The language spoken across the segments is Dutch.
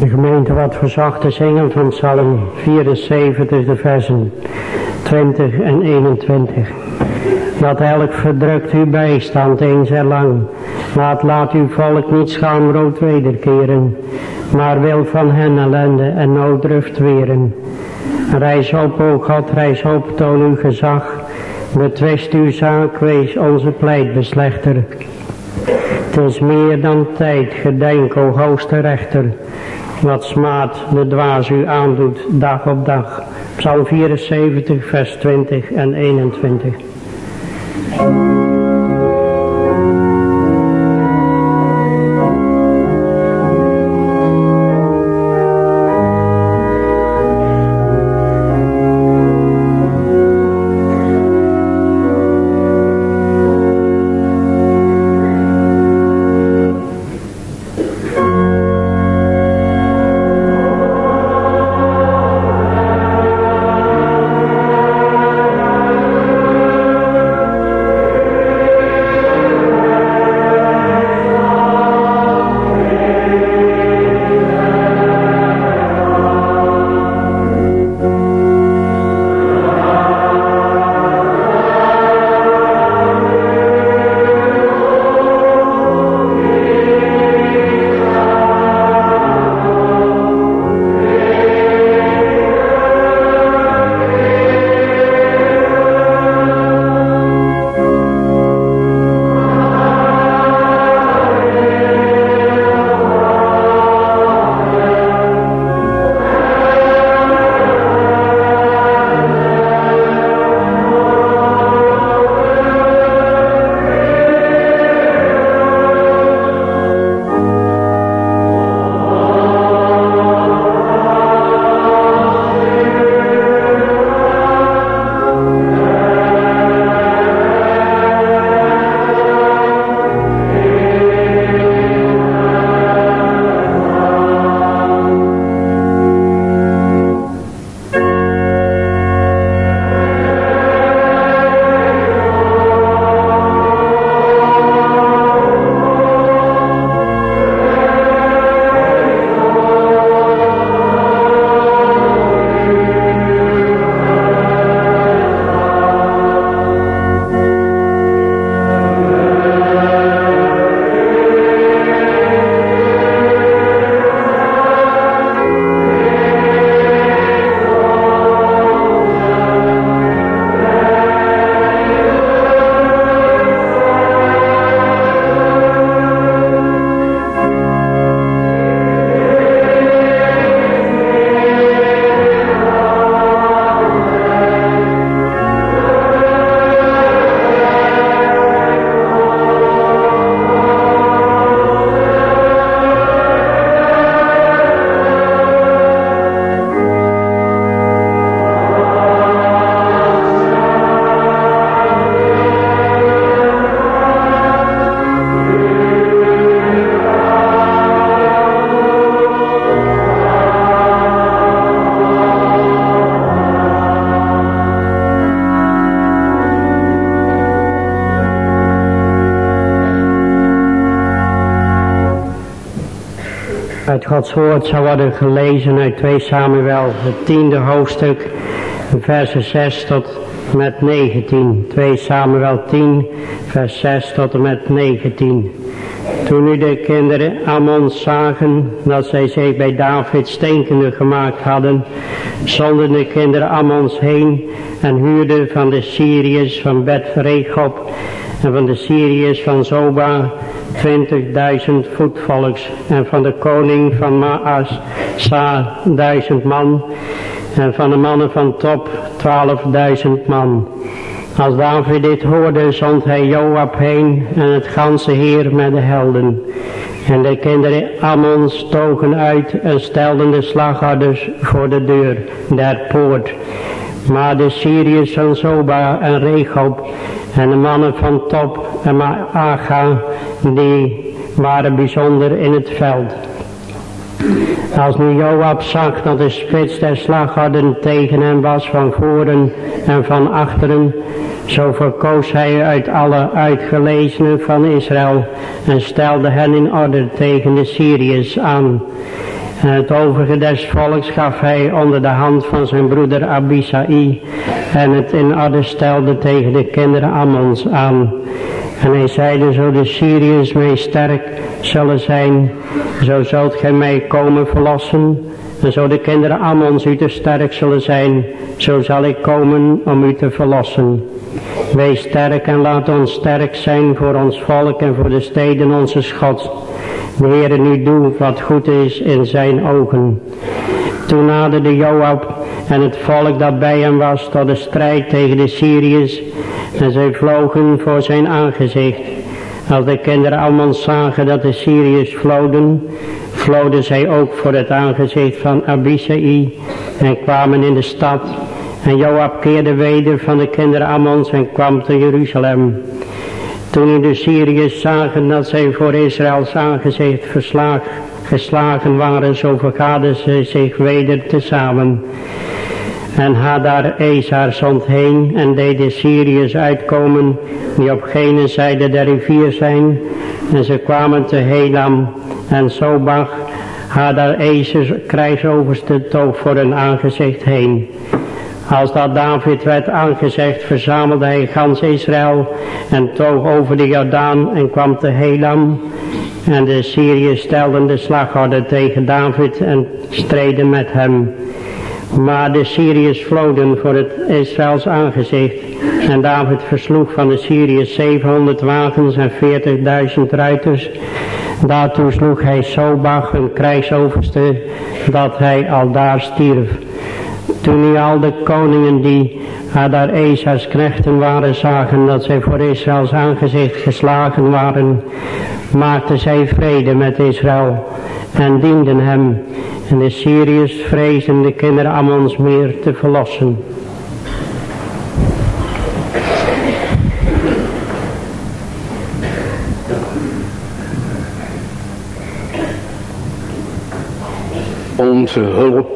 De gemeente wat verzocht te zingen van Psalm 74, de versen 20 en 21. Dat elk verdrukt uw bijstand eens en lang. Laat, laat uw volk niet schaamrood wederkeren, maar wil van hen ellende en nooddruft weren. Reis op, o God, reis op, toon uw gezag. Betwist uw zaak, wees onze pleitbeslechter. Het is meer dan tijd, gedenk, o hoogste rechter wat smaad de dwaas u aandoet dag op dag. Psalm 74, vers 20 en 21. Gods woord zal worden gelezen uit 2 Samuel, het tiende hoofdstuk, versen 6 tot met 19. 2 Samuel 10, vers 6 tot en met 19. Toen nu de kinderen Ammons zagen dat zij zich bij David stinkende gemaakt hadden, zonden de kinderen Ammons heen en huurden van de Syriërs van Bet-Regob en van de Syriërs van Zoba 20.000 voetvolks en van de koning van Maas sa duizend man en van de mannen van Top 12.000 man. Als David dit hoorde, zond hij Joab heen en het ganse heer met de helden. En de kinderen Ammon stogen uit en stelden de slaghouders voor de deur der poort. Maar de Syriërs van Zoba en Regob en de mannen van Top en Maaga, die waren bijzonder in het veld. Als nu Joab zag dat de spits der slagharden tegen hem was van voren en van achteren, zo verkoos hij uit alle uitgelezenen van Israël en stelde hen in orde tegen de Syriërs aan. En het overige des volks gaf hij onder de hand van zijn broeder Abisai en het in orde stelde tegen de kinderen Ammons aan. En hij zeide, zo de Syriërs mij sterk zullen zijn, zo zult gij mij komen verlossen. En zo de kinderen Ammons u te sterk zullen zijn, zo zal ik komen om u te verlossen. Wees sterk en laat ons sterk zijn voor ons volk en voor de steden onze Gods. De Heere nu doet wat goed is in zijn ogen. Toen naderde Joab en het volk dat bij hem was tot de strijd tegen de Syriërs en zij vlogen voor zijn aangezicht. Als de kinderen allemaal zagen dat de Syriërs vloden, vloden zij ook voor het aangezicht van Abisai en kwamen in de stad. En Joab keerde weder van de kinderen Ammons en kwam te Jeruzalem. Toen de Syriërs zagen dat zij voor Israëls aangezicht verslaag, geslagen waren, zo vergaden ze zich weder tezamen. En Hadar Ezar zond heen en deed de Syriërs uitkomen die op gene zijde der rivier zijn. En ze kwamen te Helam en Sobach. Hadar Ezer krijgsoverste toog voor hun aangezicht heen. Als dat David werd aangezegd, verzamelde hij gans Israël en toog over de Jordaan en kwam te Helam. En de Syriërs stelden de slagorde tegen David en streden met hem. Maar de Syriërs vloden voor het Israëls aangezicht. En David versloeg van de Syriërs 700 wagens en 40.000 ruiters. Daartoe sloeg hij Sobach, een krijgsoverste, dat hij al daar stierf. Toen al de koningen die Hadar Esas knechten waren zagen dat zij voor Israëls aangezicht geslagen waren, maakten zij vrede met Israël en dienden hem. En de Syriërs vrezen de kinderen Ammons meer te verlossen. Onze hulp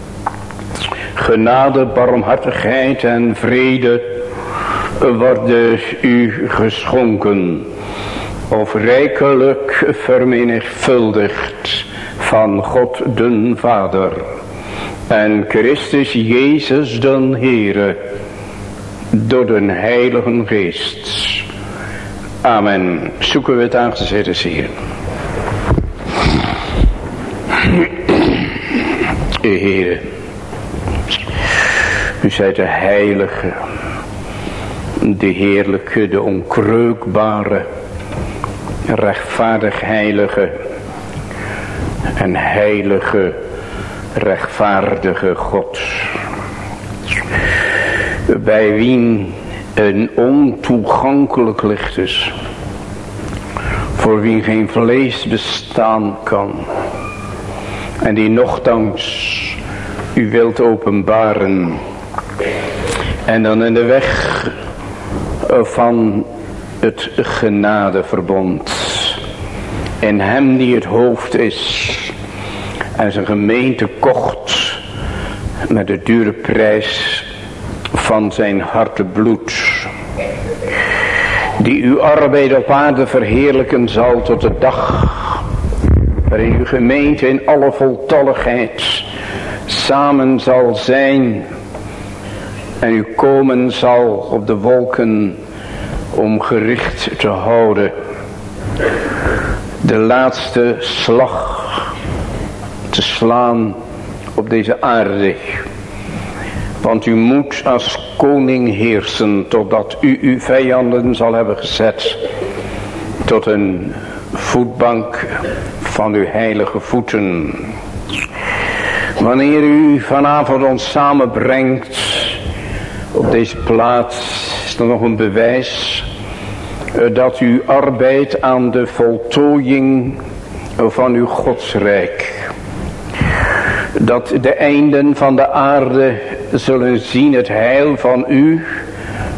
Genade, barmhartigheid en vrede worden u geschonken of rijkelijk vermenigvuldigd van God den Vader en Christus Jezus den Heere door den Heiligen Geest. Amen. Zoeken we het Heeren. Heere, u zijt de heilige, de heerlijke, de onkreukbare, rechtvaardig heilige en heilige rechtvaardige God. Bij wie een ontoegankelijk licht is. Voor wie geen vlees bestaan kan. En die nogthans u wilt openbaren. En dan in de weg van het genadeverbond. In hem die het hoofd is. En zijn gemeente kocht met de dure prijs van zijn bloed, Die uw arbeid op aarde verheerlijken zal tot de dag waarin uw gemeente in alle voltalligheid samen zal zijn en u komen zal op de wolken om gericht te houden. De laatste slag te slaan op deze aarde. Want u moet als koning heersen totdat u uw vijanden zal hebben gezet. Tot een voetbank van uw heilige voeten. Wanneer u vanavond ons samenbrengt op deze plaats is er nog een bewijs eh, dat u arbeidt aan de voltooiing van uw godsrijk. Dat de einden van de aarde zullen zien het heil van u,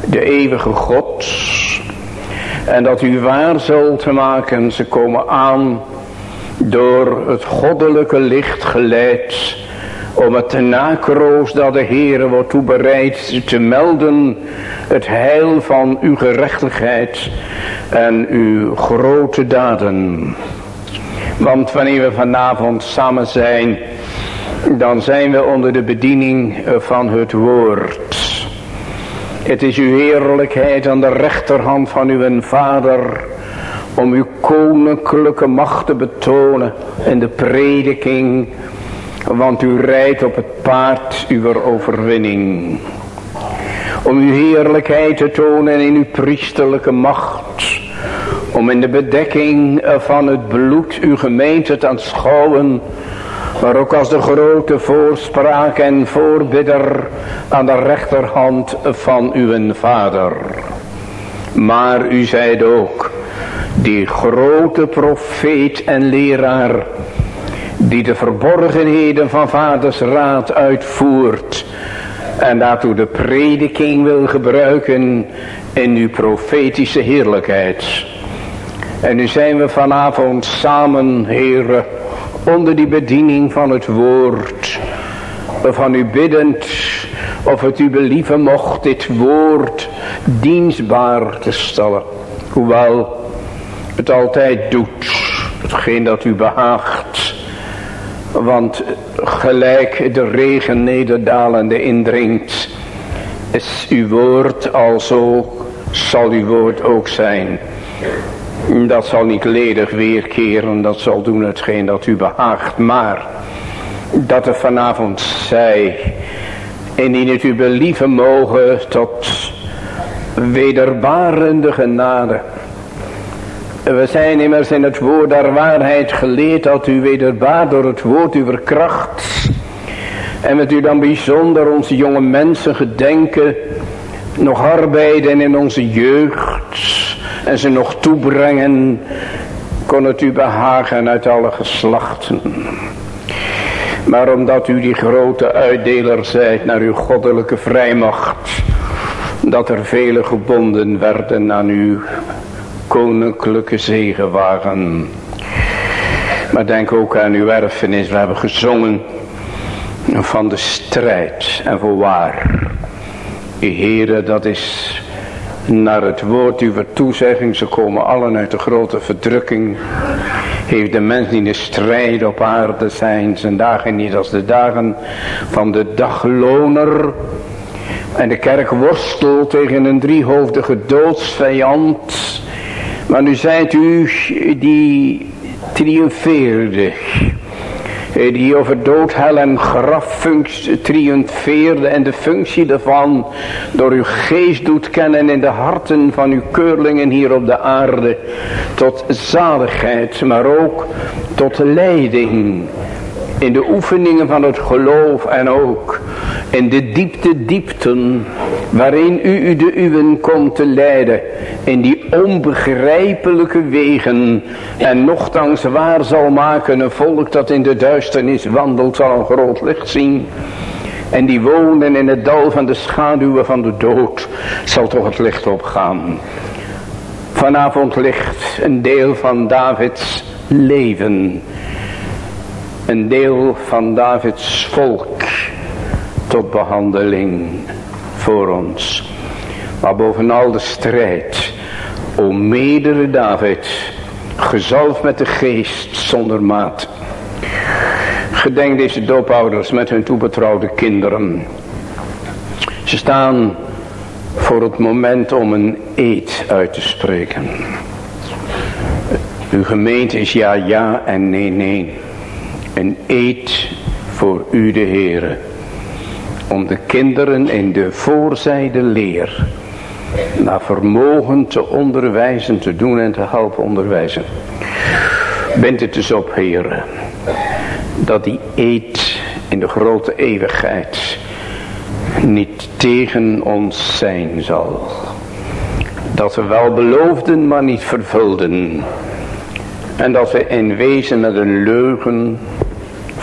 de eeuwige God. En dat u waar zult maken, ze komen aan door het goddelijke licht geleid om het nakroos dat de Heere wordt toebereid te melden het heil van uw gerechtigheid en uw grote daden. Want wanneer we vanavond samen zijn, dan zijn we onder de bediening van het woord. Het is uw heerlijkheid aan de rechterhand van uw vader om uw koninklijke macht te betonen in de prediking, want u rijdt op het paard uw overwinning. Om uw heerlijkheid te tonen in uw priesterlijke macht, om in de bedekking van het bloed uw gemeente te aanschouwen, maar ook als de grote voorspraak en voorbidder aan de rechterhand van uw vader. Maar u zijt ook, die grote profeet en leraar, die de verborgenheden van vaders raad uitvoert en daartoe de prediking wil gebruiken in uw profetische heerlijkheid. En nu zijn we vanavond samen, heren, onder die bediening van het woord, van u biddend, of het u believen mocht dit woord dienstbaar te stellen. Hoewel het altijd doet, hetgeen dat u behaagt. Want gelijk de regen nederdalende indringt, is uw woord alzo, zal uw woord ook zijn. Dat zal niet ledig weerkeren, dat zal doen hetgeen dat u behaagt. Maar dat er vanavond zij, indien het u believen mogen tot wederbarende genade we zijn immers in het woord der waarheid geleerd dat u wederbaar door het woord uw kracht. En met u dan bijzonder onze jonge mensen gedenken. Nog arbeiden in onze jeugd. En ze nog toebrengen. Kon het u behagen uit alle geslachten. Maar omdat u die grote uitdeler zijt naar uw goddelijke vrijmacht. Dat er vele gebonden werden aan u koninklijke zegenwagen. Maar denk ook aan uw erfenis. We hebben gezongen van de strijd. En voorwaar. Heere, dat is naar het woord uw toezegging. Ze komen allen uit de grote verdrukking. Heeft de mens niet de strijd op aarde zijn. Zijn dagen niet als de dagen van de dagloner. En de kerk worstelt tegen een driehoofdige doodsvijand. Maar nu zijt u die triomfeerde. Eh, die over dood, hel en graf triomfeerde. En de functie daarvan door uw geest doet kennen in de harten van uw keurlingen hier op de aarde. Tot zaligheid, maar ook tot leiding. In de oefeningen van het geloof en ook in de diepte diepten waarin u de uwen komt te leiden in die onbegrijpelijke wegen. En nochtans waar zal maken een volk dat in de duisternis wandelt zal een groot licht zien. En die wonen in het dal van de schaduwen van de dood zal toch het licht opgaan. Vanavond ligt een deel van Davids leven een deel van Davids volk tot behandeling voor ons. Maar bovenal de strijd, o medere David, gezalfd met de geest zonder maat. Gedenk deze doopouders met hun toebetrouwde kinderen. Ze staan voor het moment om een eed uit te spreken. Uw gemeente is ja, ja en nee, nee. Een eed voor u de Heere om de kinderen in de voorzijde leer naar vermogen te onderwijzen, te doen en te helpen onderwijzen. Bent het dus op, heren, dat die eed in de grote eeuwigheid niet tegen ons zijn zal. Dat we wel beloofden, maar niet vervulden. En dat we in wezen met een leugen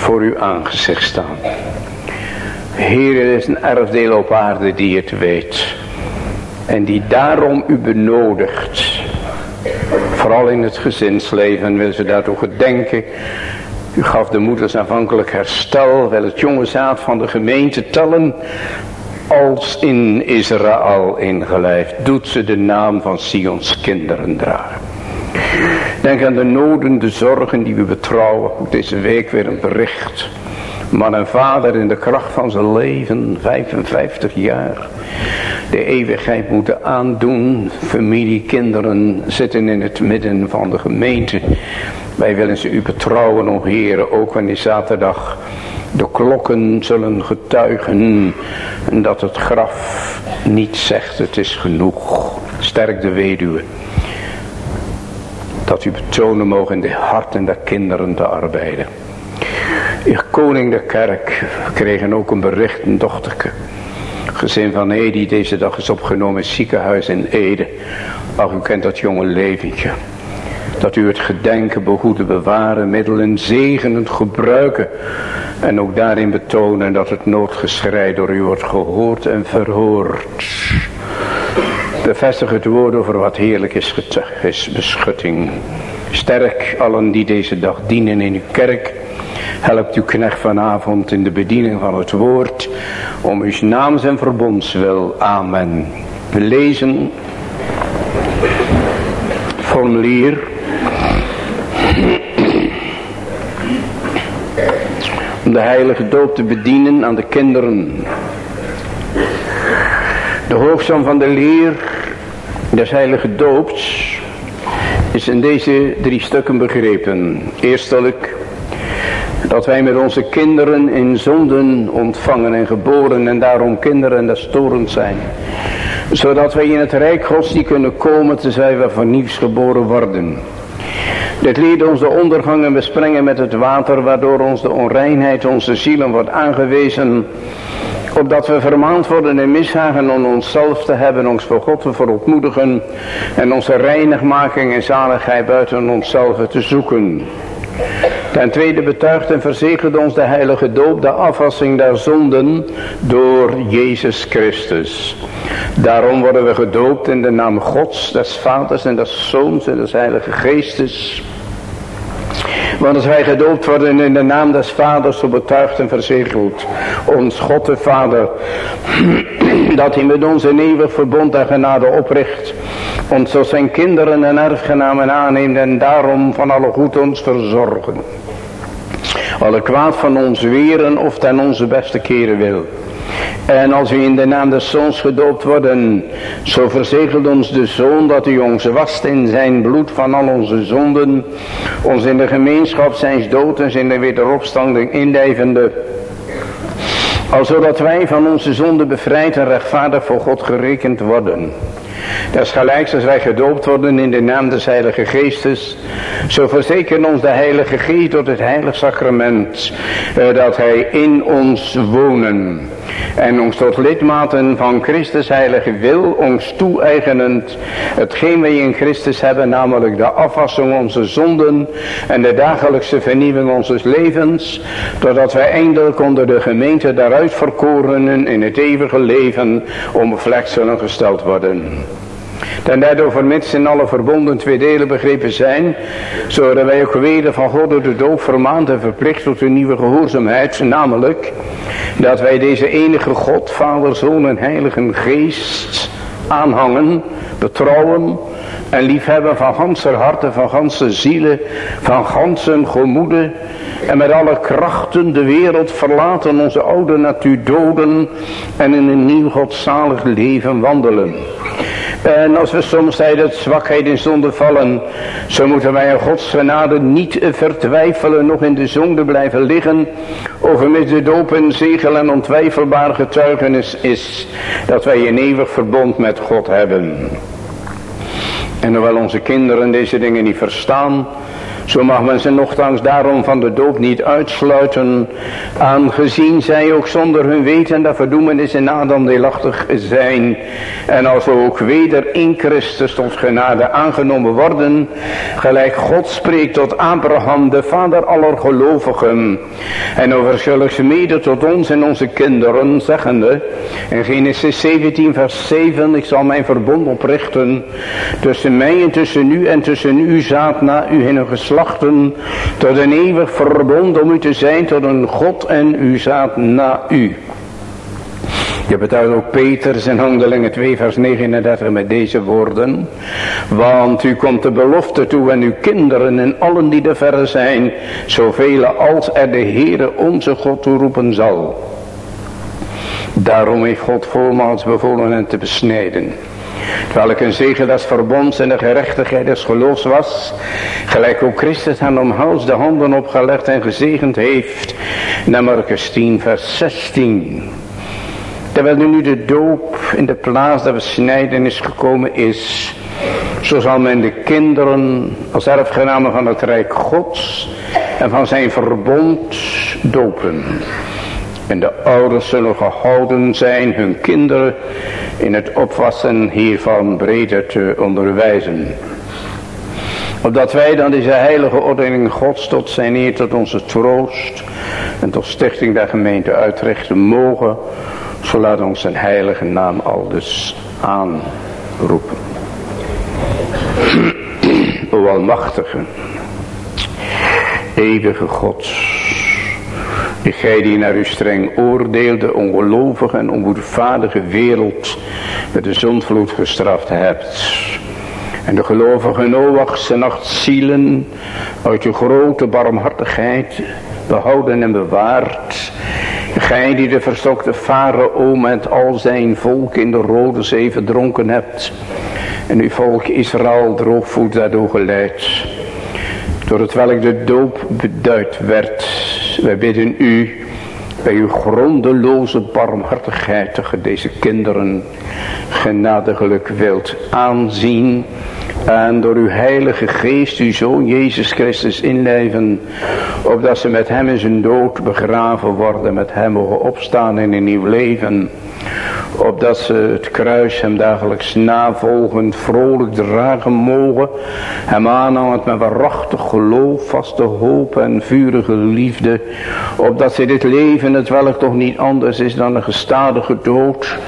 voor uw aangezicht staan. Heer, er is een erfdeel op aarde die het weet. En die daarom u benodigt. Vooral in het gezinsleven wil ze daartoe gedenken. U gaf de moeders aanvankelijk herstel, wel het jonge zaad van de gemeente tellen. Als in Israël ingelijfd, doet ze de naam van Sions kinderen dragen. Denk aan de noden, de zorgen die we betrouwen. Ook deze week weer een bericht. Man en vader in de kracht van zijn leven, 55 jaar. De eeuwigheid moeten aandoen. Familie, kinderen zitten in het midden van de gemeente. Wij willen ze u betrouwen, o heren, ook wanneer zaterdag de klokken zullen getuigen. En dat het graf niet zegt, het is genoeg. Sterk de weduwe dat u betonen mogen in de harten der kinderen te arbeiden. Heer koning der kerk, kregen ook een bericht, een dochterke. Gezin van Edi deze dag is opgenomen in het ziekenhuis in Ede. Ach, u kent dat jonge leventje. Dat u het gedenken, behoeden, bewaren, middelen zegenend gebruiken. En ook daarin betonen dat het noodgeschrei door u wordt gehoord en verhoord. Bevestig het woord over wat heerlijk is, beschutting. Sterk allen die deze dag dienen in uw kerk. Helpt uw knecht vanavond in de bediening van het woord. Om uw naams en verbondswil. Amen. We lezen formulier. Om de heilige doop te bedienen aan de kinderen. De hoogzaam van de leer des heilige doops is in deze drie stukken begrepen. Eerstelijk dat wij met onze kinderen in zonden ontvangen en geboren en daarom kinderen des torens zijn. Zodat wij in het rijk gods die kunnen komen tenzij we van nieuws geboren worden. Dit leert ons de ondergang en besprengen met het water waardoor ons de onreinheid onze zielen wordt aangewezen opdat we vermaand worden in mishagen om onszelf te hebben, ons voor God te verontmoedigen en onze reinigmaking en zaligheid buiten onszelf te zoeken. Ten tweede betuigt en verzegelt ons de heilige doop, de afwassing der zonden door Jezus Christus. Daarom worden we gedoopt in de naam Gods, des Vaders en des Zoons en des Heilige Geestes. Want als wij gedoopt worden in de naam des Vaders, zo betuigt en verzegeld ons God de Vader, dat hij met ons een eeuwig verbond en genade opricht, ons als zijn kinderen en erfgenamen aanneemt en daarom van alle goed ons verzorgen. Alle kwaad van ons weren of ten onze beste keren wil. En als u in de naam des Zoons gedoopt worden, zo verzegelt ons de Zoon dat u ons wast in zijn bloed van al onze zonden, ons in de gemeenschap zijns doods in de wederopstanding inlijvende, al zodat wij van onze zonden bevrijd en rechtvaardig voor God gerekend worden. Gelijk als wij gedoopt worden in de naam des Heilige Geestes. Zo verzekert ons de Heilige Geest door het Heilige Sacrament. Eh, dat Hij in ons wonen. En ons tot lidmaten van Christus heilige wil ons toe-eigenend. Hetgeen wij in Christus hebben, namelijk de afwassing onze zonden. En de dagelijkse vernieuwing onze levens. Doordat wij eindelijk onder de gemeente daaruit verkorenen in het eeuwige leven. Onbevlekt zullen gesteld worden. Ten daardoor vermits in alle verbonden twee delen begrepen zijn, zodat wij ook weder van God door de doop vermaand en verplicht tot een nieuwe gehoorzaamheid, namelijk dat wij deze enige God, Vader, Zoon en Heilige Geest aanhangen, betrouwen en liefhebben van ganser harten, van ganse zielen, van ganse gemoeden en met alle krachten de wereld verlaten, onze oude natuur doden en in een nieuw godzalig leven wandelen. En als we soms uit zwakheid in zonde vallen, zo moeten wij in Gods genade niet vertwijfelen, nog in de zonde blijven liggen. Met de doop en zegel en ontwijfelbaar getuigenis is dat wij een eeuwig verbond met God hebben. En hoewel onze kinderen deze dingen niet verstaan, Zo mag men ze nogthans daarom van de doop niet uitsluiten, aangezien zij ook zonder hun weten dat verdoemenis in Adam deelachtig zijn. En als ook weder in Christus tot genade aangenomen worden, gelijk God spreekt tot Abraham, de vader aller gelovigen. En over zulks mede tot ons en onze kinderen, zeggende, in Genesis 17 vers 7, ik zal mijn verbond oprichten tussen mij en tussen u en tussen u zaad na u in een tot een eeuwig verbond om u te zijn tot een God en u zaad na u. Je betuigt ook Peter zijn handelingen 2 vers 39 met deze woorden. Want u komt de belofte toe en uw kinderen en allen die er verre zijn. Zoveel als er de Heere onze God toeroepen zal. Daarom heeft God volmaals bevolen hen te besnijden. Terwijl ik een zegen des verbonds en de gerechtigheid des geloofs was. Gelijk ook Christus hen om hals de handen opgelegd en gezegend heeft. Naar Marcus 10 vers 16. Terwijl nu de doop in de plaats der besnijdenis gekomen is. Zo zal men de kinderen als erfgenamen van het Rijk Gods en van zijn verbond dopen. En de ouders zullen gehouden zijn hun kinderen in het opvassen hiervan breder te onderwijzen. Opdat wij dan deze heilige ordening gods tot zijn eer, tot onze troost en tot stichting der gemeente uitrichten mogen. Zo laat ons zijn heilige naam al dus aanroepen. O almachtige, eeuwige God, gij die naar uw streng oordeelde, ongelovige en ongoedvaardige wereld met de zondvloed gestraft hebt. En de gelovige Noachs en zielen uit je grote barmhartigheid behouden en bewaard. Gij die de verstokte farao met al zijn volk in de Rode Zee verdronken hebt. En uw volk Israël droogvoet daardoor geleid. Door het welk de doop beduid werd. Wij bidden u bij uw grondeloze barmhartigheid tegen deze kinderen genadiglijk wilt aanzien en door uw heilige geest uw zoon Jezus Christus inleven, opdat ze met hem in zijn dood begraven worden, met hem mogen opstaan in een nieuw leven, opdat ze het kruis hem dagelijks navolgend vrolijk dragen mogen, hem aanhangend met waarachtig geloof, vaste hoop en vurige liefde, opdat ze dit leven, het welk toch niet anders is dan een gestadige dood,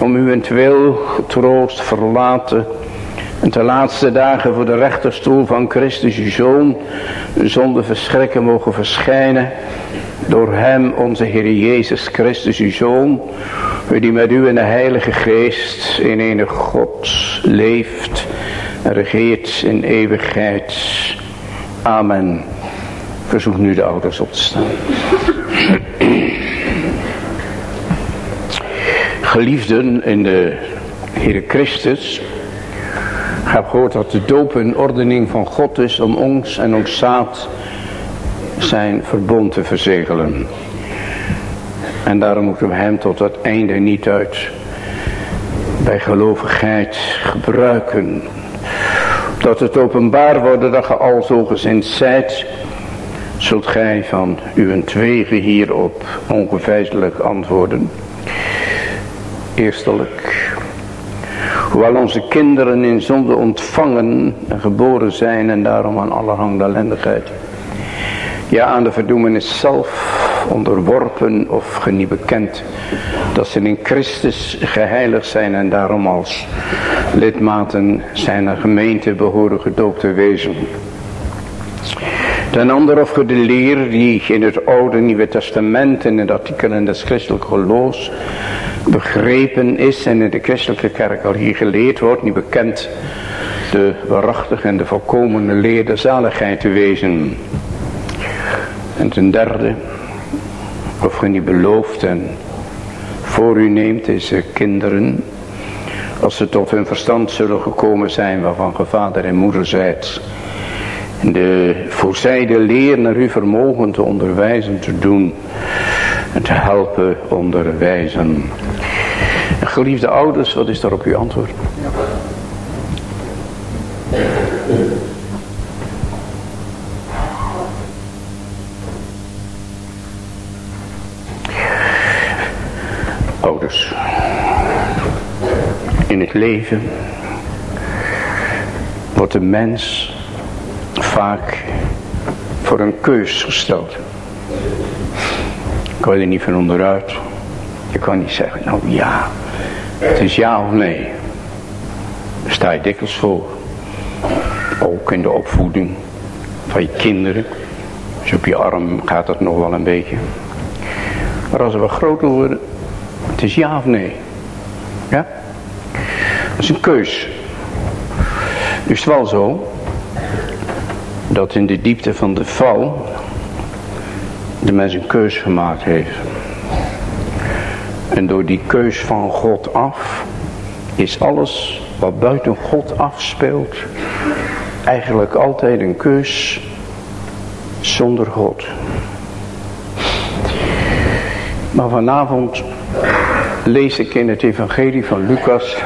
om uwentwil getroost verlaten, en de laatste dagen voor de rechterstoel van Christus, uw Zoon, zonder verschrikken mogen verschijnen. Door hem, onze Heer Jezus Christus, uw Zoon, die met u in de Heilige Geest in ene God leeft en regeert in eeuwigheid. Amen. Verzoek nu de ouders op te staan. Geliefden in de Heer Christus, ik heb gehoord dat de doop een ordening van God is om ons en ons zaad zijn verbond te verzegelen. En daarom moeten we hem tot het einde niet uit bij gelovigheid gebruiken. Dat het openbaar wordt dat je al zo gezind zijt, zult gij van uw twegen hierop ongeveinselijk antwoorden. Eerstelijk, Hoewel onze kinderen in zonde ontvangen en geboren zijn en daarom aan allerhande ellendigheid. Ja, aan de verdoemenis zelf onderworpen of geniet bekend. Dat ze in Christus geheiligd zijn en daarom als lidmaten zijn gemeente behoren gedoopt te wezen. Ten andere of de leer die in het Oude Nieuwe Testament en in de artikelen des christelijke geloofs begrepen is en in de christelijke kerk al hier geleerd wordt, niet bekend de waarachtige en de volkomene leer de zaligheid te wezen. En ten derde, of ge niet belooft en voor u neemt deze kinderen, als ze tot hun verstand zullen gekomen zijn waarvan ge vader en moeder zijt, de voorzijde leer naar uw vermogen te onderwijzen te doen te helpen onderwijzen. Geliefde ouders, wat is daar op uw antwoord? Ouders, in het leven wordt de mens vaak voor een keus gesteld. Ik wil er niet van onderuit. Je kan niet zeggen, nou ja, het is ja of nee. Daar sta je dikwijls voor. Ook in de opvoeding van je kinderen. Dus op je arm gaat het nog wel een beetje. Maar als we groter worden, het is ja of nee. Ja? Dat is een keus. Nu is het wel zo, dat in de diepte van de val, de mens een keus gemaakt heeft. En door die keus van God af, is alles wat buiten God afspeelt, eigenlijk altijd een keus zonder God. Maar vanavond lees ik in het evangelie van Lucas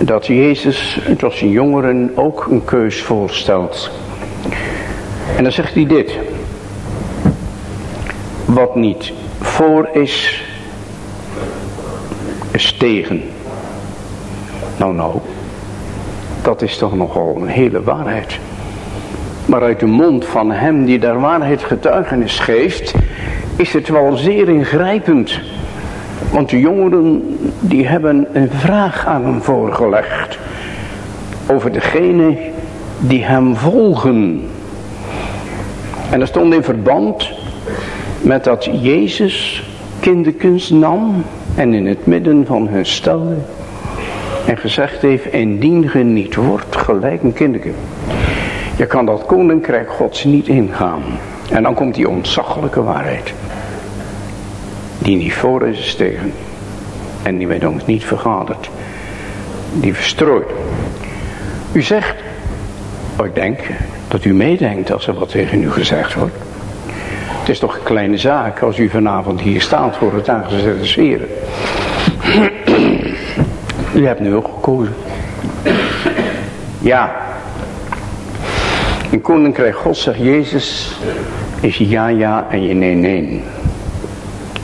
dat Jezus tot zijn jongeren ook een keus voorstelt. En dan zegt hij dit. Wat niet voor is, is tegen. Nou nou, dat is toch nogal een hele waarheid. Maar uit de mond van hem die daar waarheid getuigenis geeft, is het wel zeer ingrijpend. Want de jongeren die hebben een vraag aan hem voorgelegd. Over degene die hem volgen. En dat stond in verband met dat Jezus kinderkunst nam en in het midden van hun stelde. En gezegd heeft, indien ge niet wordt gelijk een kinderkind. Je kan dat koninkrijk gods niet ingaan. En dan komt die ontzaglijke waarheid. Die niet voor is, is tegen. En die met ons niet vergadert. Die verstrooit. U zegt, oh ik denk dat u meedenkt als er wat tegen u gezegd wordt. Het is toch een kleine zaak als u vanavond hier staat voor het aangezette sferen. U hebt nu ook gekozen. Ja. In koninkrijk God zegt Jezus is ja ja en je nee nee.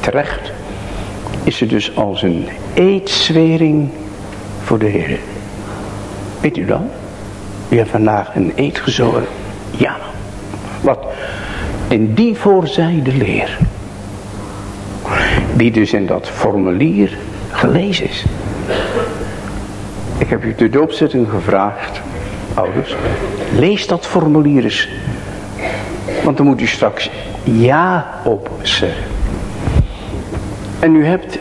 Terecht is het dus als een eetzwering voor de Heer. Weet u dat? U hebt vandaag een eed gezogen. Ja. In die voorzijde leer. Die dus in dat formulier gelezen is. Ik heb u de doopzetting gevraagd, ouders. Lees dat formulier eens. Want dan moet u straks ja op zeggen. En u hebt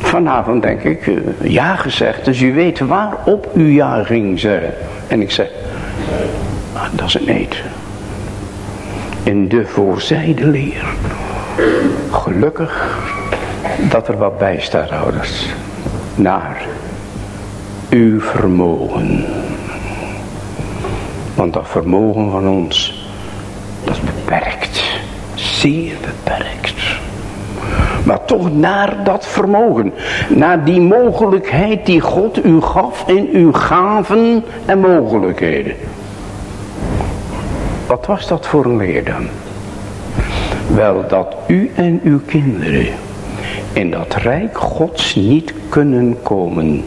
vanavond denk ik eh, ja gezegd. Dus u weet waarop u ja ging zeggen. En ik zeg, ah, dat is een eet. In de voorzijde leer. Gelukkig dat er wat bij staat ouders. Naar uw vermogen. Want dat vermogen van ons, dat is beperkt. Zeer beperkt. Maar toch naar dat vermogen. Naar die mogelijkheid die God u gaf in uw gaven en mogelijkheden. Wat was dat voor een leer dan? Wel dat u en uw kinderen in dat rijk gods niet kunnen komen.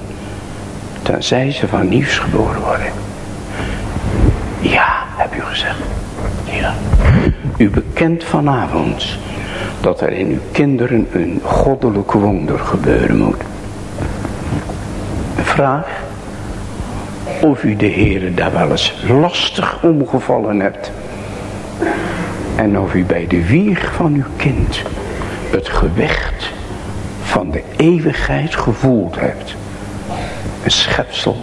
Tenzij ze van nieuws geboren worden. Ja, heb u gezegd. Ja. U bekent vanavond dat er in uw kinderen een goddelijk wonder gebeuren moet. Vraag of u de Heer daar wel eens lastig omgevallen hebt. En of u bij de wieg van uw kind het gewicht van de eeuwigheid gevoeld hebt. Een schepsel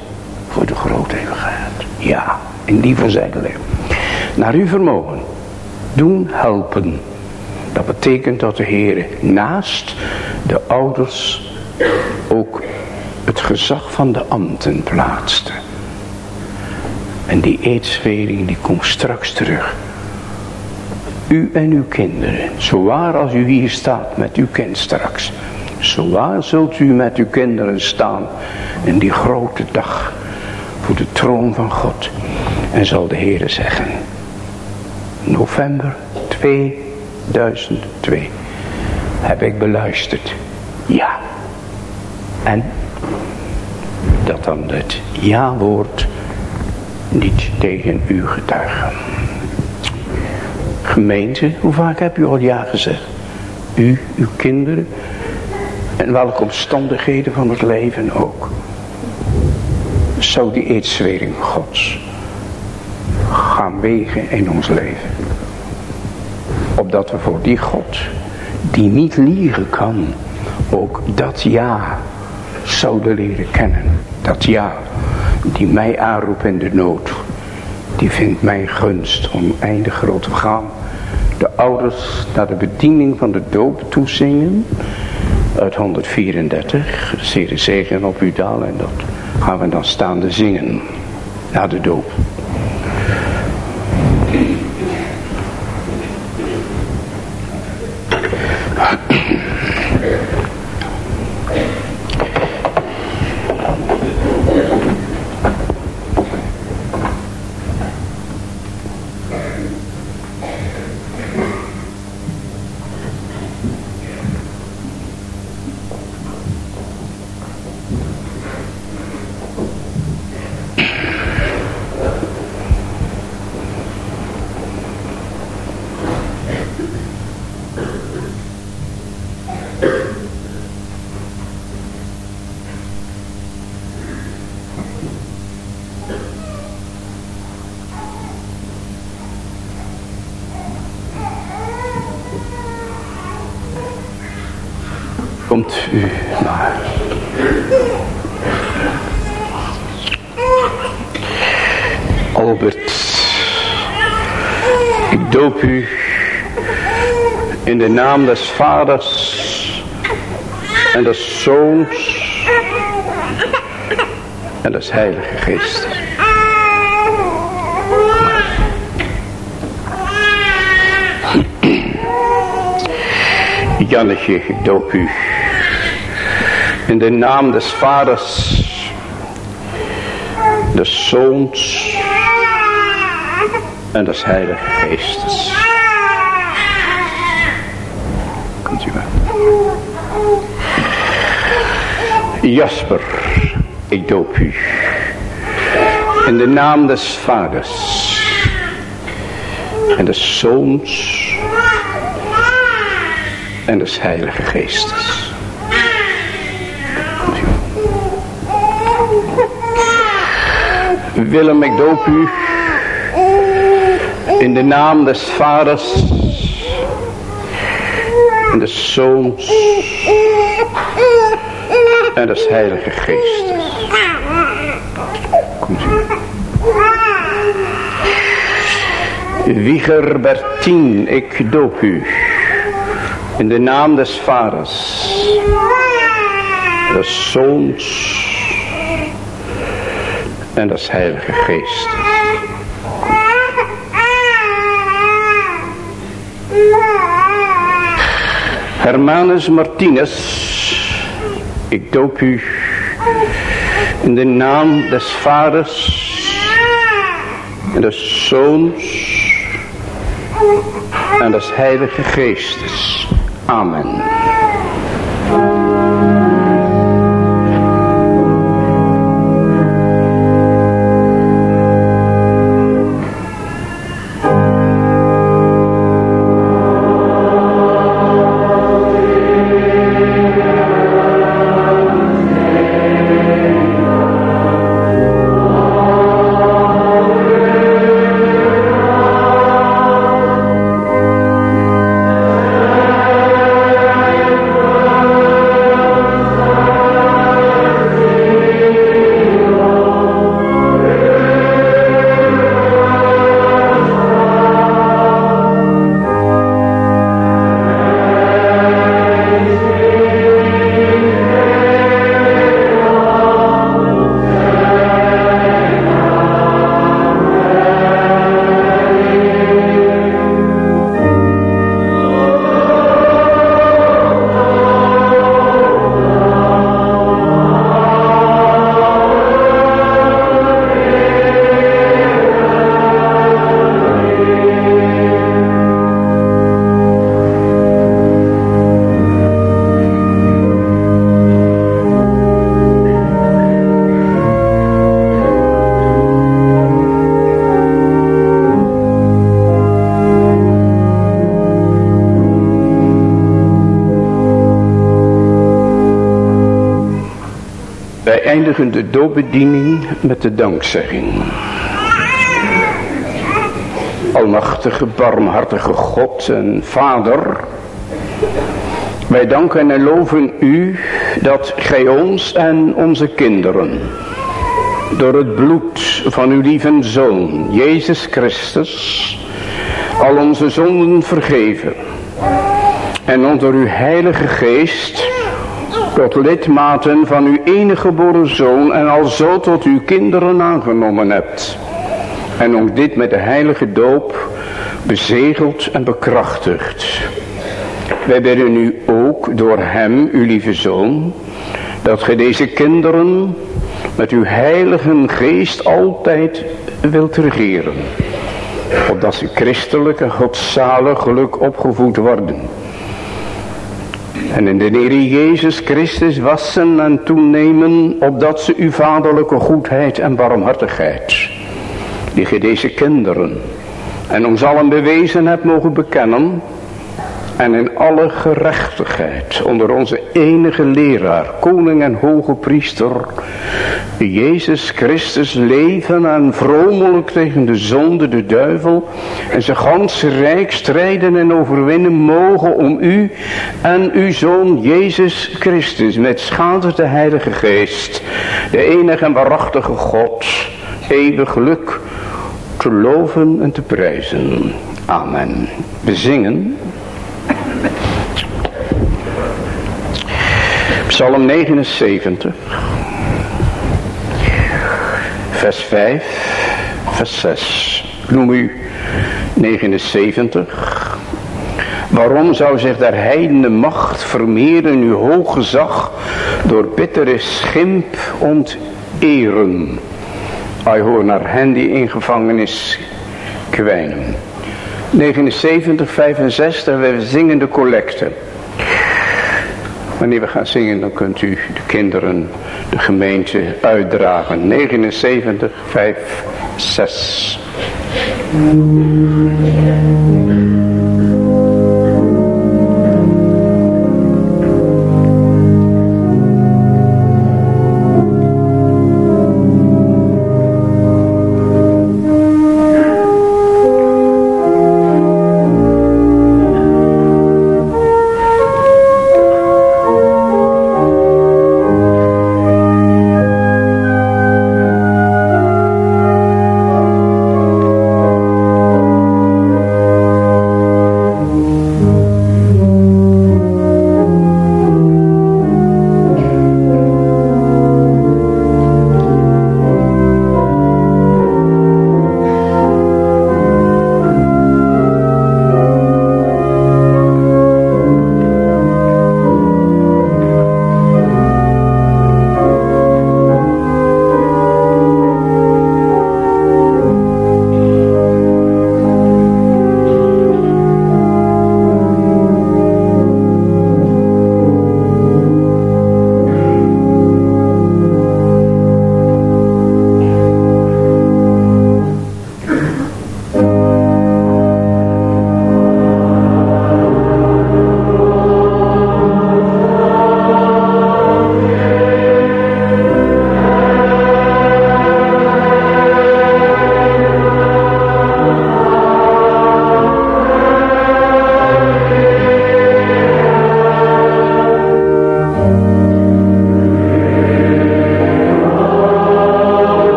voor de grote eeuwigheid. Ja, in die verzijde leven. Naar uw vermogen. Doen helpen dat betekent dat de Heer naast de ouders ook het gezag van de ambten plaatste. En die eedsvering die komt straks terug. U en uw kinderen, zowaar als u hier staat met uw kind straks. Zowaar zult u met uw kinderen staan in die grote dag voor de troon van God. En zal de Heer zeggen, november 2 2002 heb ik beluisterd ja. En dat dan het ja-woord niet tegen u getuigen. Gemeente, hoe vaak heb u al ja gezegd? U, uw kinderen en welke omstandigheden van het leven ook. Zou die eedswering gods gaan wegen in ons leven. Opdat we voor die God, die niet liegen kan, ook dat ja zouden leren kennen. Dat ja, die mij aanroept in de nood, die vindt mijn gunst om eindig groot te gaan. De ouders naar de bediening van de doop toezingen uit 134. Zeer zegen op u en dat gaan we dan staande zingen na de doop. De naam des vaders en des zoons en des heilige geestes. Jannetje, ik doop u in de naam des vaders, des zoons en des heilige geestes. Komt u maar. Jasper, ik doop u. In de naam des vaders en des zoons en des heilige geestes. Willem, ik doop u in de naam des vaders en des zoons en des heilige geestes. Komt u. Ik doop u in de naam des vaders, des zoons en is Heilige Geest. Hermanus Martinez, ik doop u in de naam des vaders en des zoons en des heilige geestes. Amen. De doopbediening met de dankzegging. Almachtige, barmhartige God en Vader. Wij danken en loven u dat gij ons en onze kinderen door het bloed van uw lieve Zoon, Jezus Christus, al onze zonden vergeven en onder uw heilige geest tot lidmaten van uw enige geboren Zoon en al zo tot uw kinderen aangenomen hebt. En ook dit met de heilige doop bezegeld en bekrachtigd. Wij bidden u ook door hem, uw lieve Zoon, dat gij deze kinderen met uw heilige geest altijd wilt regeren. Opdat ze christelijk en godzalig geluk opgevoed worden. En in de Heer Jezus Christus wassen en toenemen, opdat ze uw vaderlijke goedheid en barmhartigheid, die gij deze kinderen en ons allen bewezen hebt mogen bekennen, en in alle gerechtigheid onder onze enige leraar, koning en hoge priester, Jezus Christus leven en vromelijk tegen de zonde, de duivel en zijn ganse rijk strijden en overwinnen mogen om u en uw zoon Jezus Christus met schade de heilige geest, de enige en waarachtige God, eeuwig geluk te loven en te prijzen. Amen. We zingen Psalm 79, vers 5, vers 6. Noem u 79. Waarom zou zich der heidende macht vermeerderen uw hoog gezag door bittere schimp onteren? Hij hoort naar hen die in gevangenis kwijnen. 79, 65, we zingen de collecte. Wanneer we gaan zingen, dan kunt u de kinderen, de gemeente uitdragen. 79, 5, 6.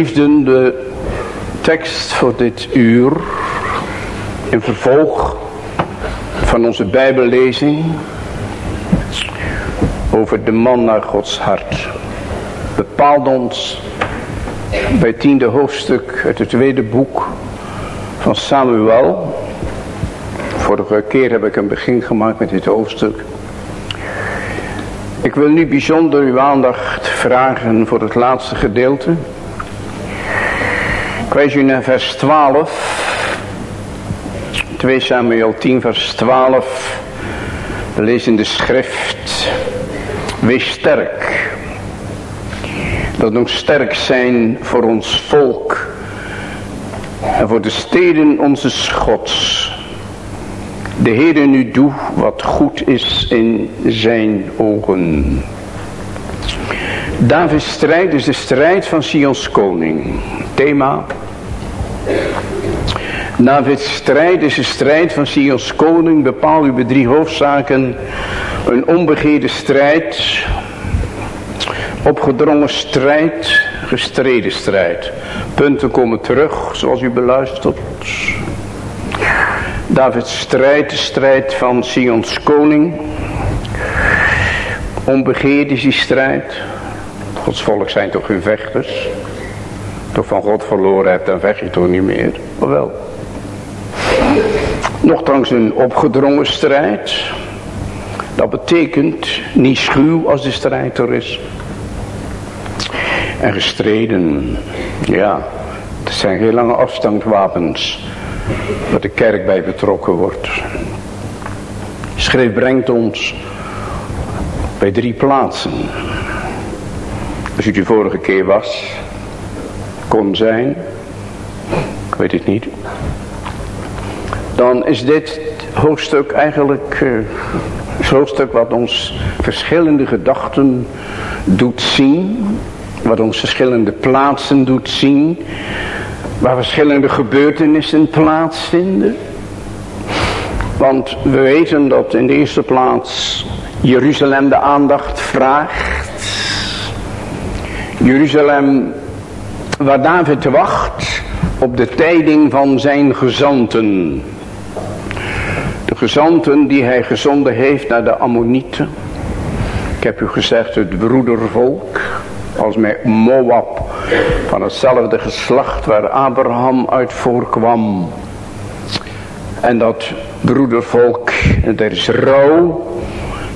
Geliefden, de tekst voor dit uur in vervolg van onze bijbellezing over de man naar Gods hart bepaalt ons bij het tiende hoofdstuk uit het tweede boek van Samuel. Vorige keer heb ik een begin gemaakt met dit hoofdstuk. Ik wil nu bijzonder uw aandacht vragen voor het laatste gedeelte. Ik wijs u naar vers 12. 2 Samuel 10 vers 12. We lezen de schrift. Wees sterk. Dat nog sterk zijn voor ons volk. En voor de steden onze schots. De Heere nu doe wat goed is in zijn ogen. Davids strijd is de strijd van Sions koning. Thema. Davids strijd is de strijd van Sions koning. Bepaal u bij drie hoofdzaken. Een onbegeerde strijd. Opgedrongen strijd. Gestreden strijd. Punten komen terug zoals u beluistert. Davids strijd, de strijd van Sions koning. Onbegeerd is die strijd. Gods volk zijn toch hun vechters. Toch van God verloren hebt, dan vecht je toch niet meer. Maar wel. Nochtans een opgedrongen strijd. Dat betekent niet schuw als de strijd er is. En gestreden. Ja, het zijn heel lange afstandswapens waar de kerk bij betrokken wordt. Schrift brengt ons bij drie plaatsen. Als u de vorige keer was, kon zijn, ik weet het niet. Dan is dit hoofdstuk eigenlijk uh, het hoofdstuk wat ons verschillende gedachten doet zien. Wat ons verschillende plaatsen doet zien waar verschillende gebeurtenissen plaatsvinden. Want we weten dat in de eerste plaats Jeruzalem de aandacht vraagt. Jeruzalem waar David wacht op de tijding van zijn gezanten. Gezanten die hij gezonden heeft naar de Ammonieten. Ik heb u gezegd het broedervolk als met Moab van hetzelfde geslacht waar Abraham uit voorkwam. En dat broedervolk, er is rouw.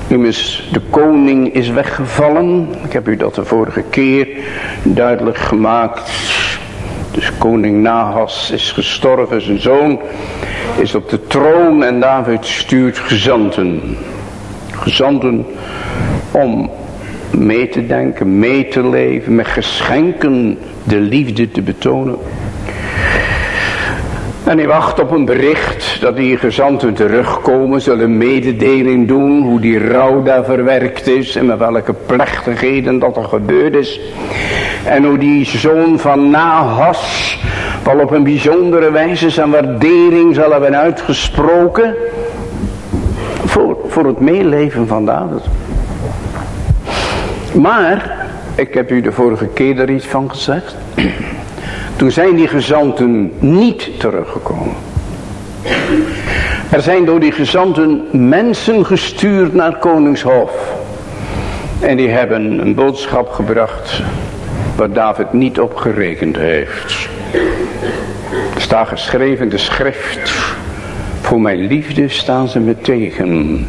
Immers de koning is weggevallen. Ik heb u dat de vorige keer duidelijk gemaakt. Dus koning Nahas is gestorven, zijn zoon is op de troon en David stuurt gezanten. Gezanten om mee te denken, mee te leven, met geschenken de liefde te betonen. En hij wacht op een bericht dat die gezanten terugkomen, zullen mededeling doen hoe die rouw daar verwerkt is en met welke plechtigheden dat er gebeurd is. En hoe die zoon van Nahas wel op een bijzondere wijze zijn waardering zal hebben uitgesproken voor, voor het meeleven van David. Maar, ik heb u de vorige keer er iets van gezegd. Toen zijn die gezanten niet teruggekomen. Er zijn door die gezanten mensen gestuurd naar Koningshof. En die hebben een boodschap gebracht waar David niet op gerekend heeft. Er staat geschreven in de schrift. Voor mijn liefde staan ze me tegen.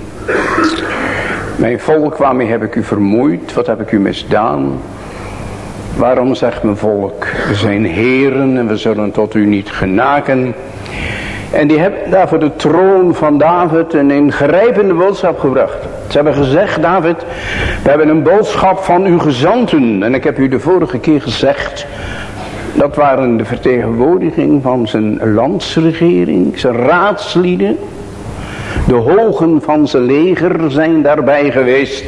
Mijn volk, waarmee heb ik u vermoeid? Wat heb ik u misdaan? Waarom zegt mijn volk, we zijn heren en we zullen tot u niet genaken. En die hebben daar voor de troon van David een ingrijpende boodschap gebracht. Ze hebben gezegd, David, we hebben een boodschap van uw gezanten. En ik heb u de vorige keer gezegd, dat waren de vertegenwoordiging van zijn landsregering, zijn raadslieden. De hogen van zijn leger zijn daarbij geweest.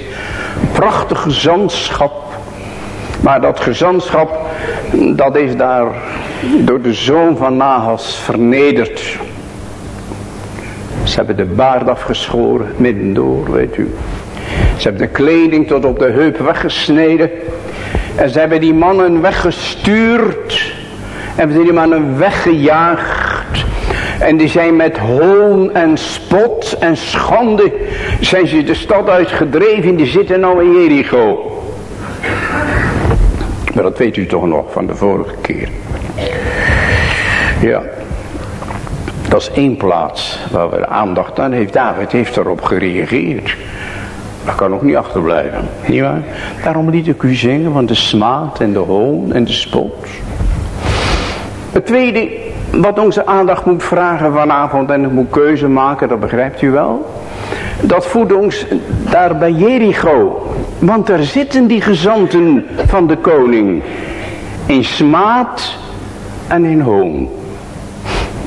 Prachtig gezantschap. Maar dat gezantschap, dat is daar door de zoon van Nahas vernederd. Ze hebben de baard afgeschoren, middendoor, weet u. Ze hebben de kleding tot op de heup weggesneden. En ze hebben die mannen weggestuurd. En ze die mannen weggejaagd. En die zijn met hoon en spot en schande. Zijn ze de stad uitgedreven. Die zitten nou in Jericho. Maar dat weet u toch nog van de vorige keer. Ja. Dat is één plaats waar we aandacht aan heeft. David heeft erop gereageerd. Dat kan ook niet achterblijven. Niet waar? Daarom liet ik u zingen van de smaad en de hoon en de spot. Het tweede wat onze aandacht moet vragen vanavond en moet keuze maken, dat begrijpt u wel. Dat voedt ons daar bij Jericho. Want daar zitten die gezanten van de koning. In smaad en in hoon.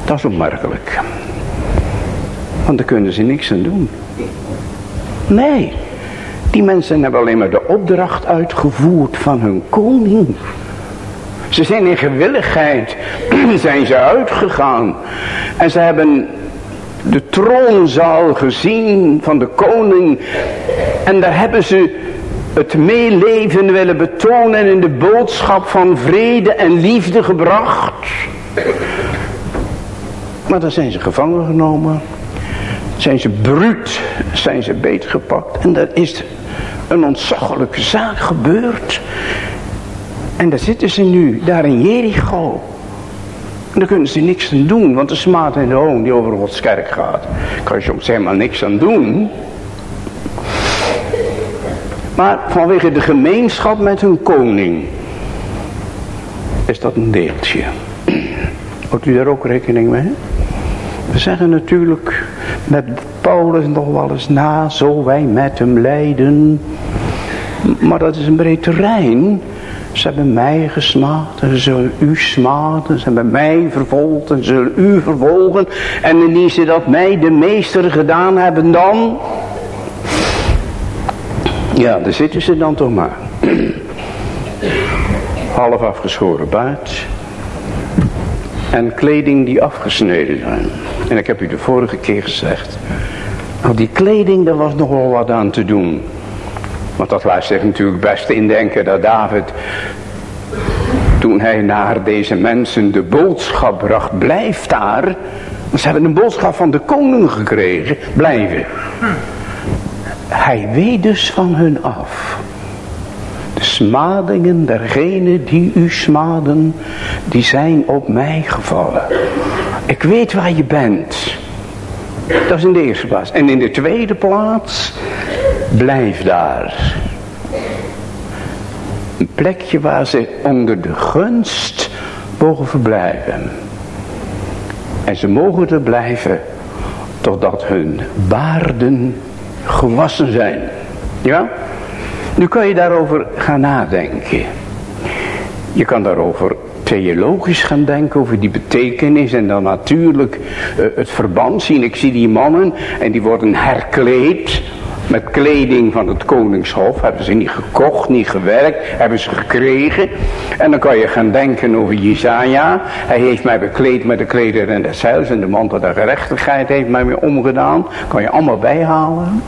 Dat is opmerkelijk. Want daar kunnen ze niks aan doen. Nee. Die mensen hebben alleen maar de opdracht uitgevoerd van hun koning. Ze zijn in gewilligheid, zijn ze uitgegaan. En ze hebben de troonzaal gezien van de koning. En daar hebben ze het meeleven willen betonen in de boodschap van vrede en liefde gebracht. Maar dan zijn ze gevangen genomen. Zijn ze bruut, zijn ze beetgepakt. En er is een ontzaglijke zaak gebeurd. En daar zitten ze nu, daar in Jericho. Daar kunnen ze niks aan doen, want de smaad en de hoon die over Gods kerk gaat. Kan je soms helemaal niks aan doen. Maar vanwege de gemeenschap met hun koning is dat een deeltje. Houdt u daar ook rekening mee? We zeggen natuurlijk met Paulus nog wel eens na, zo wij met hem lijden. Maar dat is een breed terrein. Ze hebben mij gesmaad en ze zullen u smaden. Ze hebben mij vervolgd en ze zullen u vervolgen. En indien ze dat mij de meester gedaan hebben dan... Ja, daar zitten ze dan toch maar. Half afgeschoren baard. En kleding die afgesneden zijn. En ik heb u de vorige keer gezegd. Nou, die kleding, daar was nog wel wat aan te doen. Want dat laat zich natuurlijk best indenken dat David, toen hij naar deze mensen de boodschap bracht, blijf daar. Ze hebben een boodschap van de koning gekregen, blijven. Hij weet dus van hun af. De smadingen dergenen die u smaden, die zijn op mij gevallen. Ik weet waar je bent. Dat is in de eerste plaats. En in de tweede plaats, blijf daar. Een plekje waar ze onder de gunst mogen verblijven. En ze mogen er blijven totdat hun baarden gewassen zijn. Ja? Nu kan je daarover gaan nadenken. Je kan daarover theologisch gaan denken over die betekenis en dan natuurlijk uh, het verband zien. Ik zie die mannen en die worden herkleed met kleding van het koningshof. Hebben ze niet gekocht, niet gewerkt, hebben ze gekregen. En dan kan je gaan denken over Jezaja. Hij heeft mij bekleed met de klederen des heils en de mantel der gerechtigheid heeft mij weer omgedaan. Kan je allemaal bijhalen.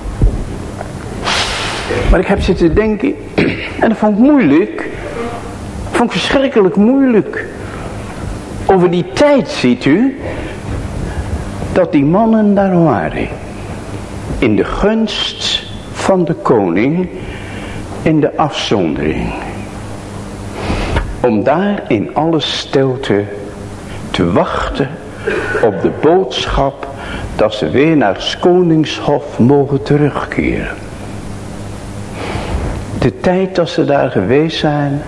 Maar ik heb zitten denken en dat vond ik moeilijk vond ik verschrikkelijk moeilijk. Over die tijd ziet u. Dat die mannen daar waren. In de gunst van de koning. In de afzondering. Om daar in alle stilte te wachten op de boodschap dat ze weer naar het koningshof mogen terugkeren. De tijd dat ze daar geweest zijn,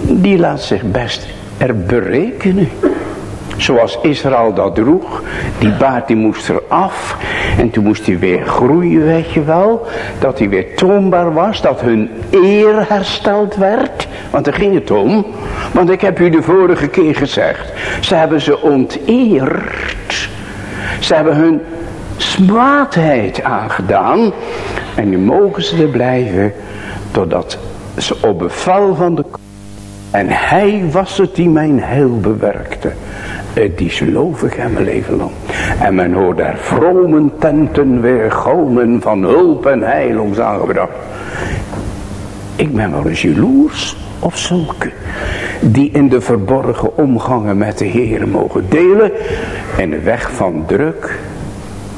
die laat zich best er berekenen. Zoals Israël dat droeg. Die baard die moest er af. En toen moest hij weer groeien, weet je wel. Dat hij weer toonbaar was. Dat hun eer hersteld werd. Want daar ging het om. Want ik heb u de vorige keer gezegd. Ze hebben ze onteerd. Ze hebben hun smaadheid aangedaan. En nu mogen ze er blijven. Totdat ze op bevel van de en hij was het die mijn heil bewerkte. Die geloof ik hem leven lang. En men hoort daar vromen tenten weer gomen van hulp en heil ons aangebracht. Ik ben wel eens jaloers op zulke. Die in de verborgen omgangen met de Heer mogen delen. En de weg van druk,